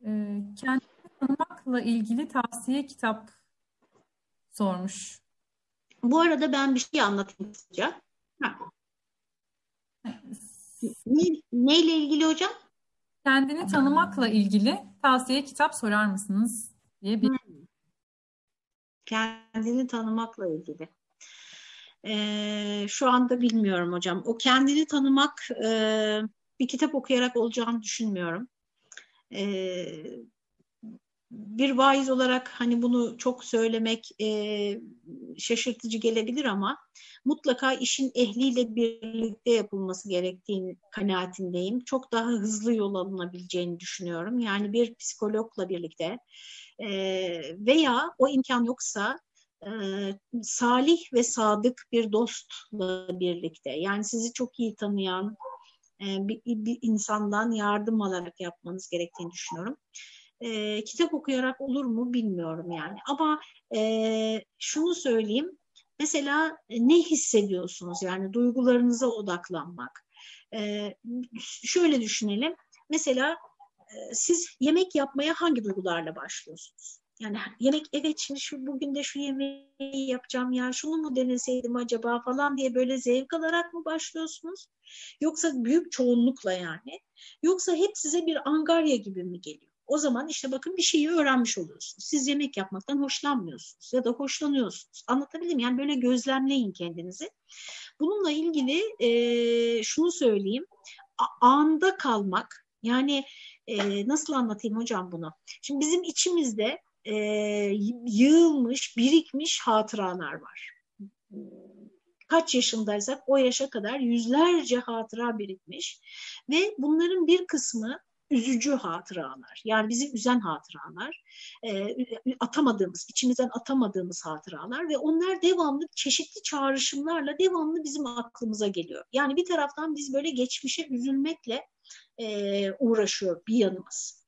Ee, kendini tanımakla ilgili tavsiye kitap sormuş. Bu arada ben bir şey anlatayım size. Ne, neyle ilgili hocam? Kendini tanımakla ilgili tavsiye kitap sorar mısınız diye bir. Kendini tanımakla ilgili. Ee, şu anda bilmiyorum hocam. O kendini tanımak e, bir kitap okuyarak olacağını düşünmüyorum. Ee, bir vaiz olarak hani bunu çok söylemek e, şaşırtıcı gelebilir ama mutlaka işin ehliyle birlikte yapılması gerektiğini kanaatindeyim. Çok daha hızlı yol alınabileceğini düşünüyorum. Yani bir psikologla birlikte e, veya o imkan yoksa e, salih ve sadık bir dostla birlikte yani sizi çok iyi tanıyan e, bir, bir insandan yardım alarak yapmanız gerektiğini düşünüyorum. E, kitap okuyarak olur mu bilmiyorum yani ama e, şunu söyleyeyim Mesela e, ne hissediyorsunuz? Yani duygularınıza odaklanmak. Ee, şöyle düşünelim. Mesela e, siz yemek yapmaya hangi duygularla başlıyorsunuz? Yani yemek evet şimdi şu bugün de şu yemeği yapacağım ya şunu mu deneseydim acaba falan diye böyle zevk alarak mı başlıyorsunuz? Yoksa büyük çoğunlukla yani. Yoksa hep size bir angarya gibi mi geliyor? O zaman işte bakın bir şeyi öğrenmiş oluyorsunuz. Siz yemek yapmaktan hoşlanmıyorsunuz ya da hoşlanıyorsunuz. Anlatabildim Yani böyle gözlemleyin kendinizi. Bununla ilgili e, şunu söyleyeyim. A anda kalmak yani e, nasıl anlatayım hocam bunu? Şimdi bizim içimizde e, yığılmış, birikmiş hatıralar var. Kaç yaşındaysak o yaşa kadar yüzlerce hatıra birikmiş ve bunların bir kısmı üzücü hatıralar. Yani bizi üzen hatıralar, e, atamadığımız, içimizden atamadığımız hatıralar ve onlar devamlı çeşitli çağrışımlarla devamlı bizim aklımıza geliyor. Yani bir taraftan biz böyle geçmişe üzülmekle e, uğraşıyor bir yanımız.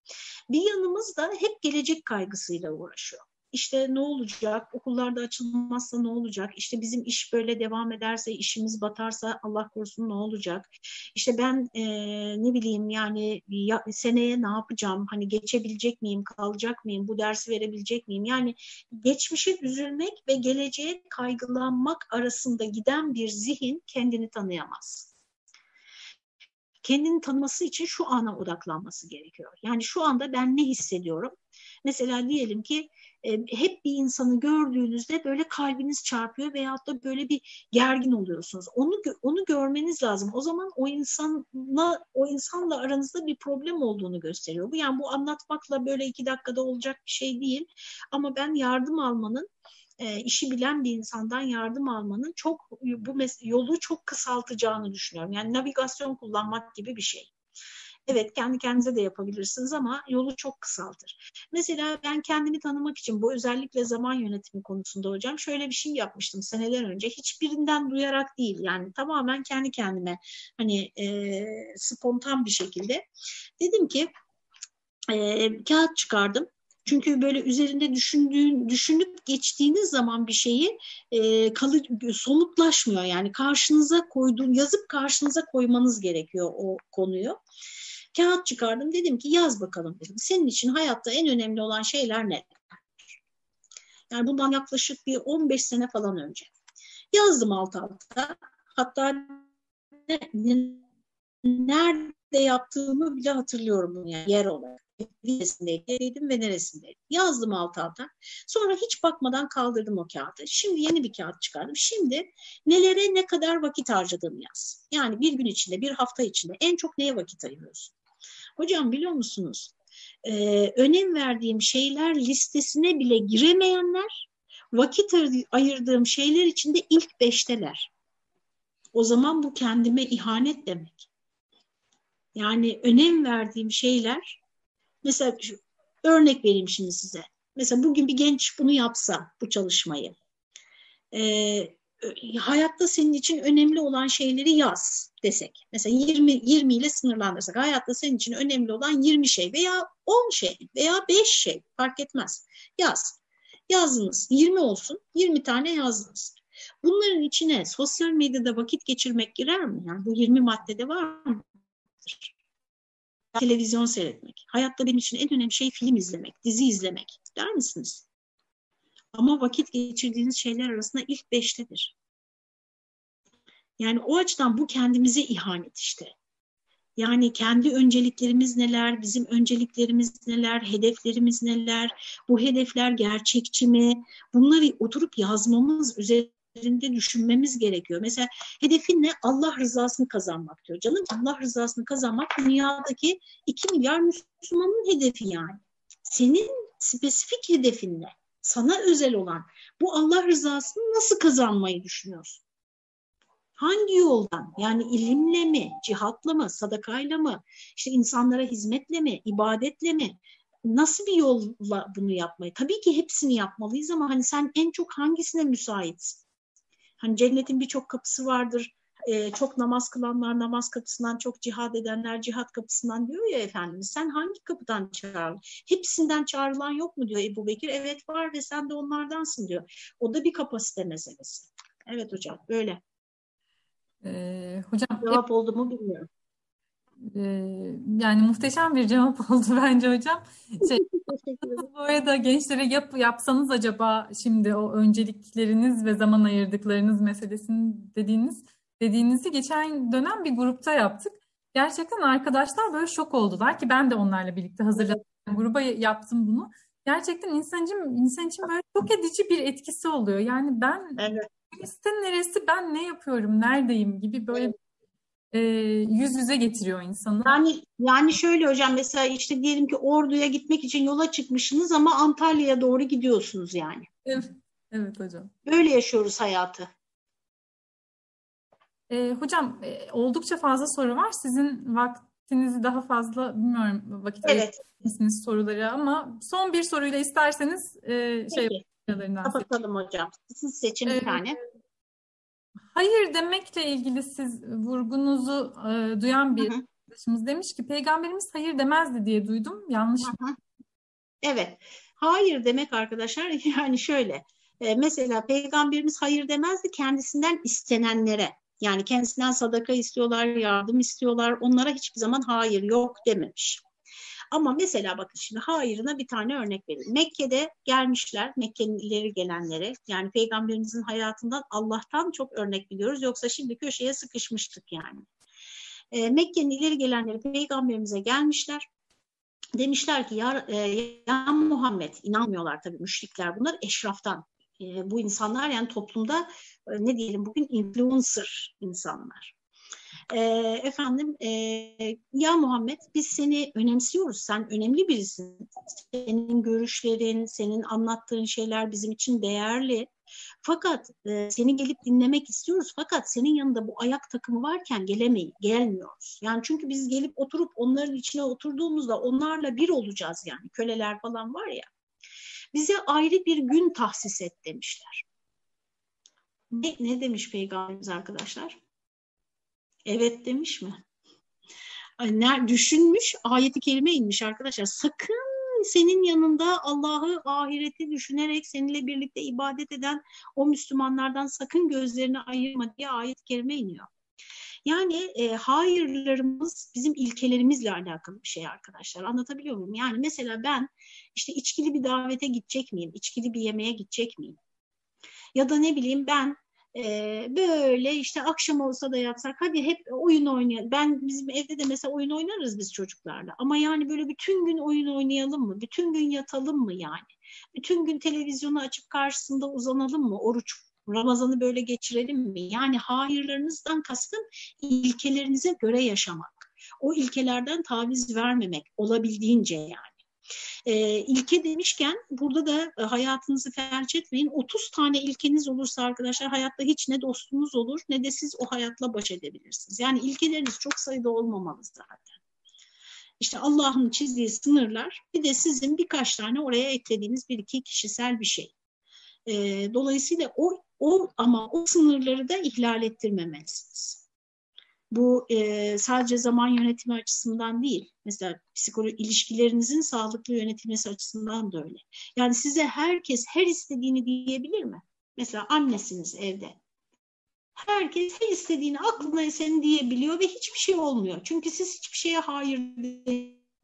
Bir yanımız da hep gelecek kaygısıyla uğraşıyor. İşte ne olacak, okullarda açılmazsa ne olacak, işte bizim iş böyle devam ederse, işimiz batarsa Allah korusun ne olacak, işte ben e, ne bileyim yani ya, seneye ne yapacağım, hani geçebilecek miyim, kalacak mıyım, bu dersi verebilecek miyim? Yani geçmişe üzülmek ve geleceğe kaygılanmak arasında giden bir zihin kendini tanıyamaz kendini tanıması için şu ana odaklanması gerekiyor. Yani şu anda ben ne hissediyorum? Mesela diyelim ki e, hep bir insanı gördüğünüzde böyle kalbiniz çarpıyor veyahut da böyle bir gergin oluyorsunuz. Onu onu görmeniz lazım. O zaman o insanla o insanla aranızda bir problem olduğunu gösteriyor. Bu yani bu anlatmakla böyle iki dakikada olacak bir şey değil. Ama ben yardım almanın e, işi bilen bir insandan yardım almanın çok bu yolu çok kısaltacağını düşünüyorum. Yani navigasyon kullanmak gibi bir şey. Evet kendi kendinize de yapabilirsiniz ama yolu çok kısaltır. Mesela ben kendimi tanımak için bu özellikle zaman yönetimi konusunda hocam şöyle bir şey yapmıştım seneler önce. Hiçbirinden duyarak değil yani tamamen kendi kendime hani e, spontan bir şekilde. Dedim ki e, kağıt çıkardım. Çünkü böyle üzerinde düşündüğün, düşünüp geçtiğiniz zaman bir şeyi e, kalı, somutlaşmıyor. Yani karşınıza koyduğun, yazıp karşınıza koymanız gerekiyor o konuyu kağıt çıkardım. Dedim ki yaz bakalım dedim. Senin için hayatta en önemli olan şeyler ne? Yani bundan yaklaşık bir 15 sene falan önce. Yazdım alt alta. Hatta nerede yaptığımı bile hatırlıyorum yani yer olarak. Neresindeydim ve neresindeydim. Yazdım alt alta. Sonra hiç bakmadan kaldırdım o kağıdı. Şimdi yeni bir kağıt çıkardım. Şimdi nelere ne kadar vakit harcadığımı yaz. Yani bir gün içinde, bir hafta içinde en çok neye vakit ayırıyorsun? Hocam biliyor musunuz? Ee, önem verdiğim şeyler listesine bile giremeyenler vakit ayırdığım şeyler içinde ilk beşteler. O zaman bu kendime ihanet demek. Yani önem verdiğim şeyler Mesela şu, örnek vereyim şimdi size. Mesela bugün bir genç bunu yapsa bu çalışmayı. E, hayatta senin için önemli olan şeyleri yaz desek. Mesela 20, 20 ile sınırlandırsak hayatta senin için önemli olan 20 şey veya 10 şey veya 5 şey fark etmez. Yaz. Yazdınız. 20 olsun. 20 tane yazdınız. Bunların içine sosyal medyada vakit geçirmek girer mi? Yani bu 20 maddede var mı? Televizyon seyretmek. Hayatta benim için en önemli şey film izlemek, dizi izlemek. Der misiniz? Ama vakit geçirdiğiniz şeyler arasında ilk beştedir. Yani o açıdan bu kendimize ihanet işte. Yani kendi önceliklerimiz neler, bizim önceliklerimiz neler, hedeflerimiz neler, bu hedefler gerçekçi mi? Bunları oturup yazmamız, üzerine üzerinde düşünmemiz gerekiyor. Mesela hedefin ne? Allah rızasını kazanmak diyor. Canım Allah rızasını kazanmak dünyadaki 2 milyar Müslümanın hedefi yani. Senin spesifik hedefin ne? Sana özel olan bu Allah rızasını nasıl kazanmayı düşünüyorsun? Hangi yoldan? Yani ilimle mi, cihatla mı, sadakayla mı, işte insanlara hizmetle mi, ibadetle mi? Nasıl bir yolla bunu yapmayı? Tabii ki hepsini yapmalıyız ama hani sen en çok hangisine müsaitsin? Hani cennetin birçok kapısı vardır. Ee, çok namaz kılanlar namaz kapısından, çok cihad edenler cihat kapısından diyor ya Efendimiz. Sen hangi kapıdan çağrıldın? Hepsinden çağrılan yok mu diyor Ebu Bekir. Evet var ve sen de onlardansın diyor. O da bir kapasite meselesi. Evet hocam böyle. Ee, hocam cevap oldu mu bilmiyorum. Ee, yani muhteşem bir cevap oldu bence hocam. Şey, bu arada gençlere yap, yapsanız acaba şimdi o öncelikleriniz ve zaman ayırdıklarınız meselesini dediğiniz dediğinizi geçen dönem bir grupta yaptık. Gerçekten arkadaşlar böyle şok oldular ki ben de onlarla birlikte hazırladım. Gruba yaptım bunu. Gerçekten insan için, insan için böyle çok edici bir etkisi oluyor. Yani ben evet. neresi, ben ne yapıyorum, neredeyim gibi böyle evet e, yüz yüze getiriyor insanı. Yani yani şöyle hocam mesela işte diyelim ki Ordu'ya gitmek için yola çıkmışsınız ama Antalya'ya doğru gidiyorsunuz yani. Evet, evet hocam. Böyle yaşıyoruz hayatı. E, hocam e, oldukça fazla soru var. Sizin vaktinizi daha fazla bilmiyorum vakit evet. misiniz soruları ama son bir soruyla isterseniz e, şey Kapatalım hocam. Siz seçin bir ee, tane. Hayır demekle ilgili siz vurgunuzu e, duyan bir arkadaşımız demiş ki peygamberimiz hayır demezdi diye duydum. Yanlış mı? Evet. Hayır demek arkadaşlar yani şöyle. E, mesela peygamberimiz hayır demezdi kendisinden istenenlere. Yani kendisinden sadaka istiyorlar, yardım istiyorlar. Onlara hiçbir zaman hayır yok dememiş. Ama mesela bakın şimdi hayırına bir tane örnek verelim. Mekke'de gelmişler, Mekke'nin ileri gelenleri. Yani peygamberimizin hayatından Allah'tan çok örnek biliyoruz. Yoksa şimdi köşeye sıkışmıştık yani. E, Mekke'nin ileri gelenleri peygamberimize gelmişler. Demişler ki ya, e, ya Muhammed inanmıyorlar tabii müşrikler bunlar eşraftan. E, bu insanlar yani toplumda e, ne diyelim bugün influencer insanlar e, efendim e, ya Muhammed biz seni önemsiyoruz. Sen önemli birisin. Senin görüşlerin, senin anlattığın şeyler bizim için değerli. Fakat e, seni gelip dinlemek istiyoruz. Fakat senin yanında bu ayak takımı varken gelemeyi, gelmiyoruz. Yani çünkü biz gelip oturup onların içine oturduğumuzda onlarla bir olacağız yani. Köleler falan var ya. Bize ayrı bir gün tahsis et demişler. Ne, ne demiş Peygamberimiz arkadaşlar? Evet demiş mi? Düşünmüş, ayeti kerime inmiş arkadaşlar. Sakın senin yanında Allah'ı ahireti düşünerek seninle birlikte ibadet eden o Müslümanlardan sakın gözlerini ayırma diye ayet-i kerime iniyor. Yani e, hayırlarımız bizim ilkelerimizle alakalı bir şey arkadaşlar. Anlatabiliyor muyum? Yani mesela ben işte içkili bir davete gidecek miyim? İçkili bir yemeğe gidecek miyim? Ya da ne bileyim ben Böyle işte akşam olsa da yatsak hadi hep oyun oynayalım. Ben bizim evde de mesela oyun oynarız biz çocuklarla. Ama yani böyle bütün gün oyun oynayalım mı? Bütün gün yatalım mı yani? Bütün gün televizyonu açıp karşısında uzanalım mı? Oruç Ramazan'ı böyle geçirelim mi? Yani hayırlarınızdan kastım ilkelerinize göre yaşamak. O ilkelerden taviz vermemek olabildiğince yani. E, ilke demişken burada da e, hayatınızı felç etmeyin. 30 tane ilkeniz olursa arkadaşlar hayatta hiç ne dostunuz olur ne de siz o hayatla baş edebilirsiniz. Yani ilkeleriniz çok sayıda olmamalı zaten. İşte Allah'ın çizdiği sınırlar bir de sizin birkaç tane oraya eklediğiniz bir iki kişisel bir şey. E, dolayısıyla o, o ama o sınırları da ihlal ettirmemelisiniz. Bu e, sadece zaman yönetimi açısından değil. Mesela psikolo ilişkilerinizin sağlıklı yönetilmesi açısından da öyle. Yani size herkes her istediğini diyebilir mi? Mesela annesiniz evde. Herkes her istediğini aklına esen diyebiliyor ve hiçbir şey olmuyor. Çünkü siz hiçbir şeye hayır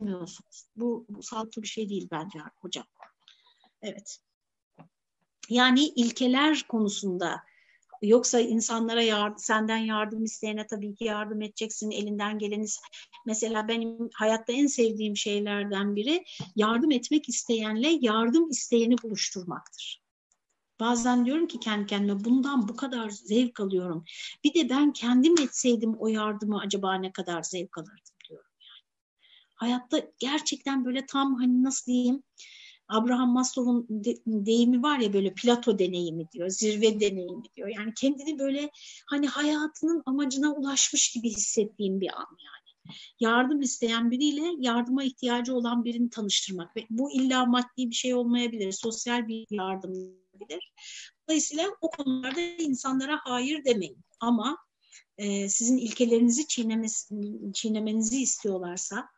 demiyorsunuz. Bu, bu sağlıklı bir şey değil bence hocam. Evet. Yani ilkeler konusunda Yoksa insanlara yardım, senden yardım isteyene tabii ki yardım edeceksin, elinden geleni. Mesela benim hayatta en sevdiğim şeylerden biri yardım etmek isteyenle yardım isteyeni buluşturmaktır. Bazen diyorum ki kendi kendime bundan bu kadar zevk alıyorum. Bir de ben kendim etseydim o yardımı acaba ne kadar zevk alırdım diyorum yani. Hayatta gerçekten böyle tam hani nasıl diyeyim Abraham Maslow'un de, deyimi var ya böyle Plato deneyimi diyor, zirve deneyimi diyor. Yani kendini böyle hani hayatının amacına ulaşmış gibi hissettiğim bir an yani. Yardım isteyen biriyle yardıma ihtiyacı olan birini tanıştırmak. Ve bu illa maddi bir şey olmayabilir, sosyal bir yardım olabilir. Dolayısıyla o konularda insanlara hayır demeyin. Ama e, sizin ilkelerinizi çiğnemesi, çiğnemenizi istiyorlarsa,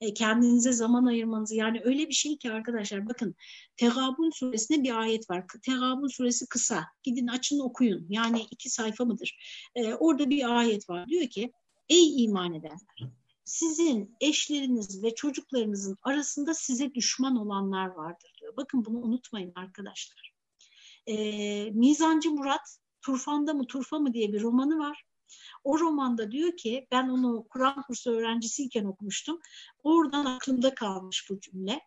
e, kendinize zaman ayırmanızı yani öyle bir şey ki arkadaşlar bakın Tegabun suresinde bir ayet var. Tegabun suresi kısa. Gidin açın okuyun. Yani iki sayfa mıdır? Ee, orada bir ayet var. Diyor ki ey iman edenler sizin eşleriniz ve çocuklarınızın arasında size düşman olanlar vardır diyor. Bakın bunu unutmayın arkadaşlar. Ee, Mizancı Murat Turfan'da mı Turfa mı diye bir romanı var. O romanda diyor ki ben onu Kur'an kursu öğrencisiyken okumuştum. Oradan aklımda kalmış bu cümle.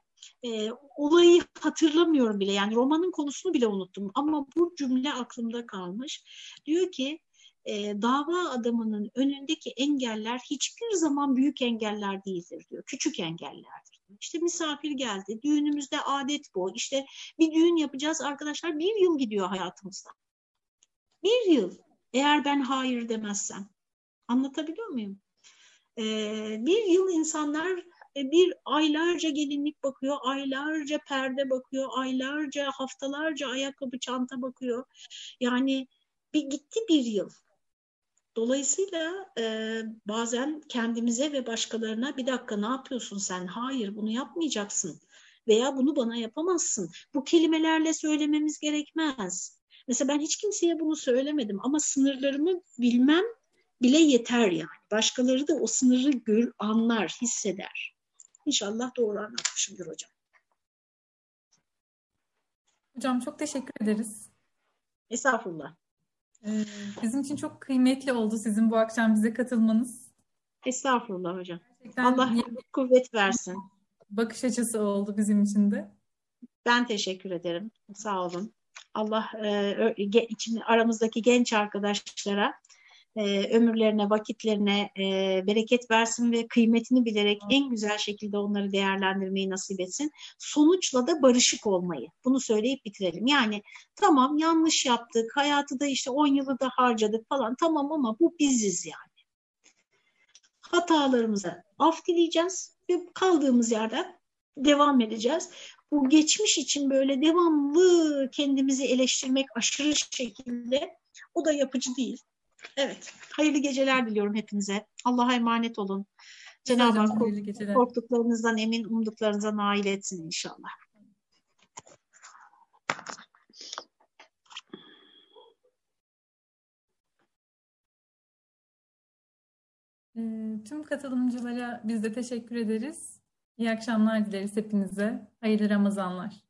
E, olayı hatırlamıyorum bile yani romanın konusunu bile unuttum ama bu cümle aklımda kalmış. Diyor ki e, dava adamının önündeki engeller hiçbir zaman büyük engeller değildir diyor. Küçük engellerdir. İşte misafir geldi. Düğünümüzde adet bu. İşte bir düğün yapacağız arkadaşlar. Bir yıl gidiyor hayatımızda. Bir yıl. Eğer ben hayır demezsem. Anlatabiliyor muyum? Ee, bir yıl insanlar e, bir aylarca gelinlik bakıyor, aylarca perde bakıyor, aylarca, haftalarca ayakkabı, çanta bakıyor. Yani bir gitti bir yıl. Dolayısıyla e, bazen kendimize ve başkalarına bir dakika ne yapıyorsun sen? Hayır bunu yapmayacaksın veya bunu bana yapamazsın. Bu kelimelerle söylememiz gerekmez. Mesela ben hiç kimseye bunu söylemedim ama sınırlarımı bilmem bile yeter yani. Başkaları da o sınırı gör, anlar, hisseder. İnşallah doğru anlatmışımdır hocam. Hocam çok teşekkür ederiz. Estağfurullah. Ee, bizim için çok kıymetli oldu sizin bu akşam bize katılmanız. Estağfurullah hocam. Gerçekten Allah kuvvet versin. Bakış açısı oldu bizim için de. Ben teşekkür ederim. Sağ olun. Allah e, için aramızdaki genç arkadaşlara e, ömürlerine, vakitlerine e, bereket versin ve kıymetini bilerek en güzel şekilde onları değerlendirmeyi nasip etsin. Sonuçla da barışık olmayı. Bunu söyleyip bitirelim. Yani tamam yanlış yaptık, hayatı da işte 10 yılı da harcadık falan tamam ama bu biziz yani. Hatalarımıza af dileyeceğiz ve kaldığımız yerden devam edeceğiz bu geçmiş için böyle devamlı kendimizi eleştirmek aşırı şekilde o da yapıcı değil. Evet. Hayırlı geceler diliyorum hepinize. Allah'a emanet olun. Cenab-ı Hak korktuklarınızdan emin, umduklarınıza nail etsin inşallah. Ee, tüm katılımcılara biz de teşekkür ederiz. İyi akşamlar dileriz hepinize. Hayırlı Ramazanlar.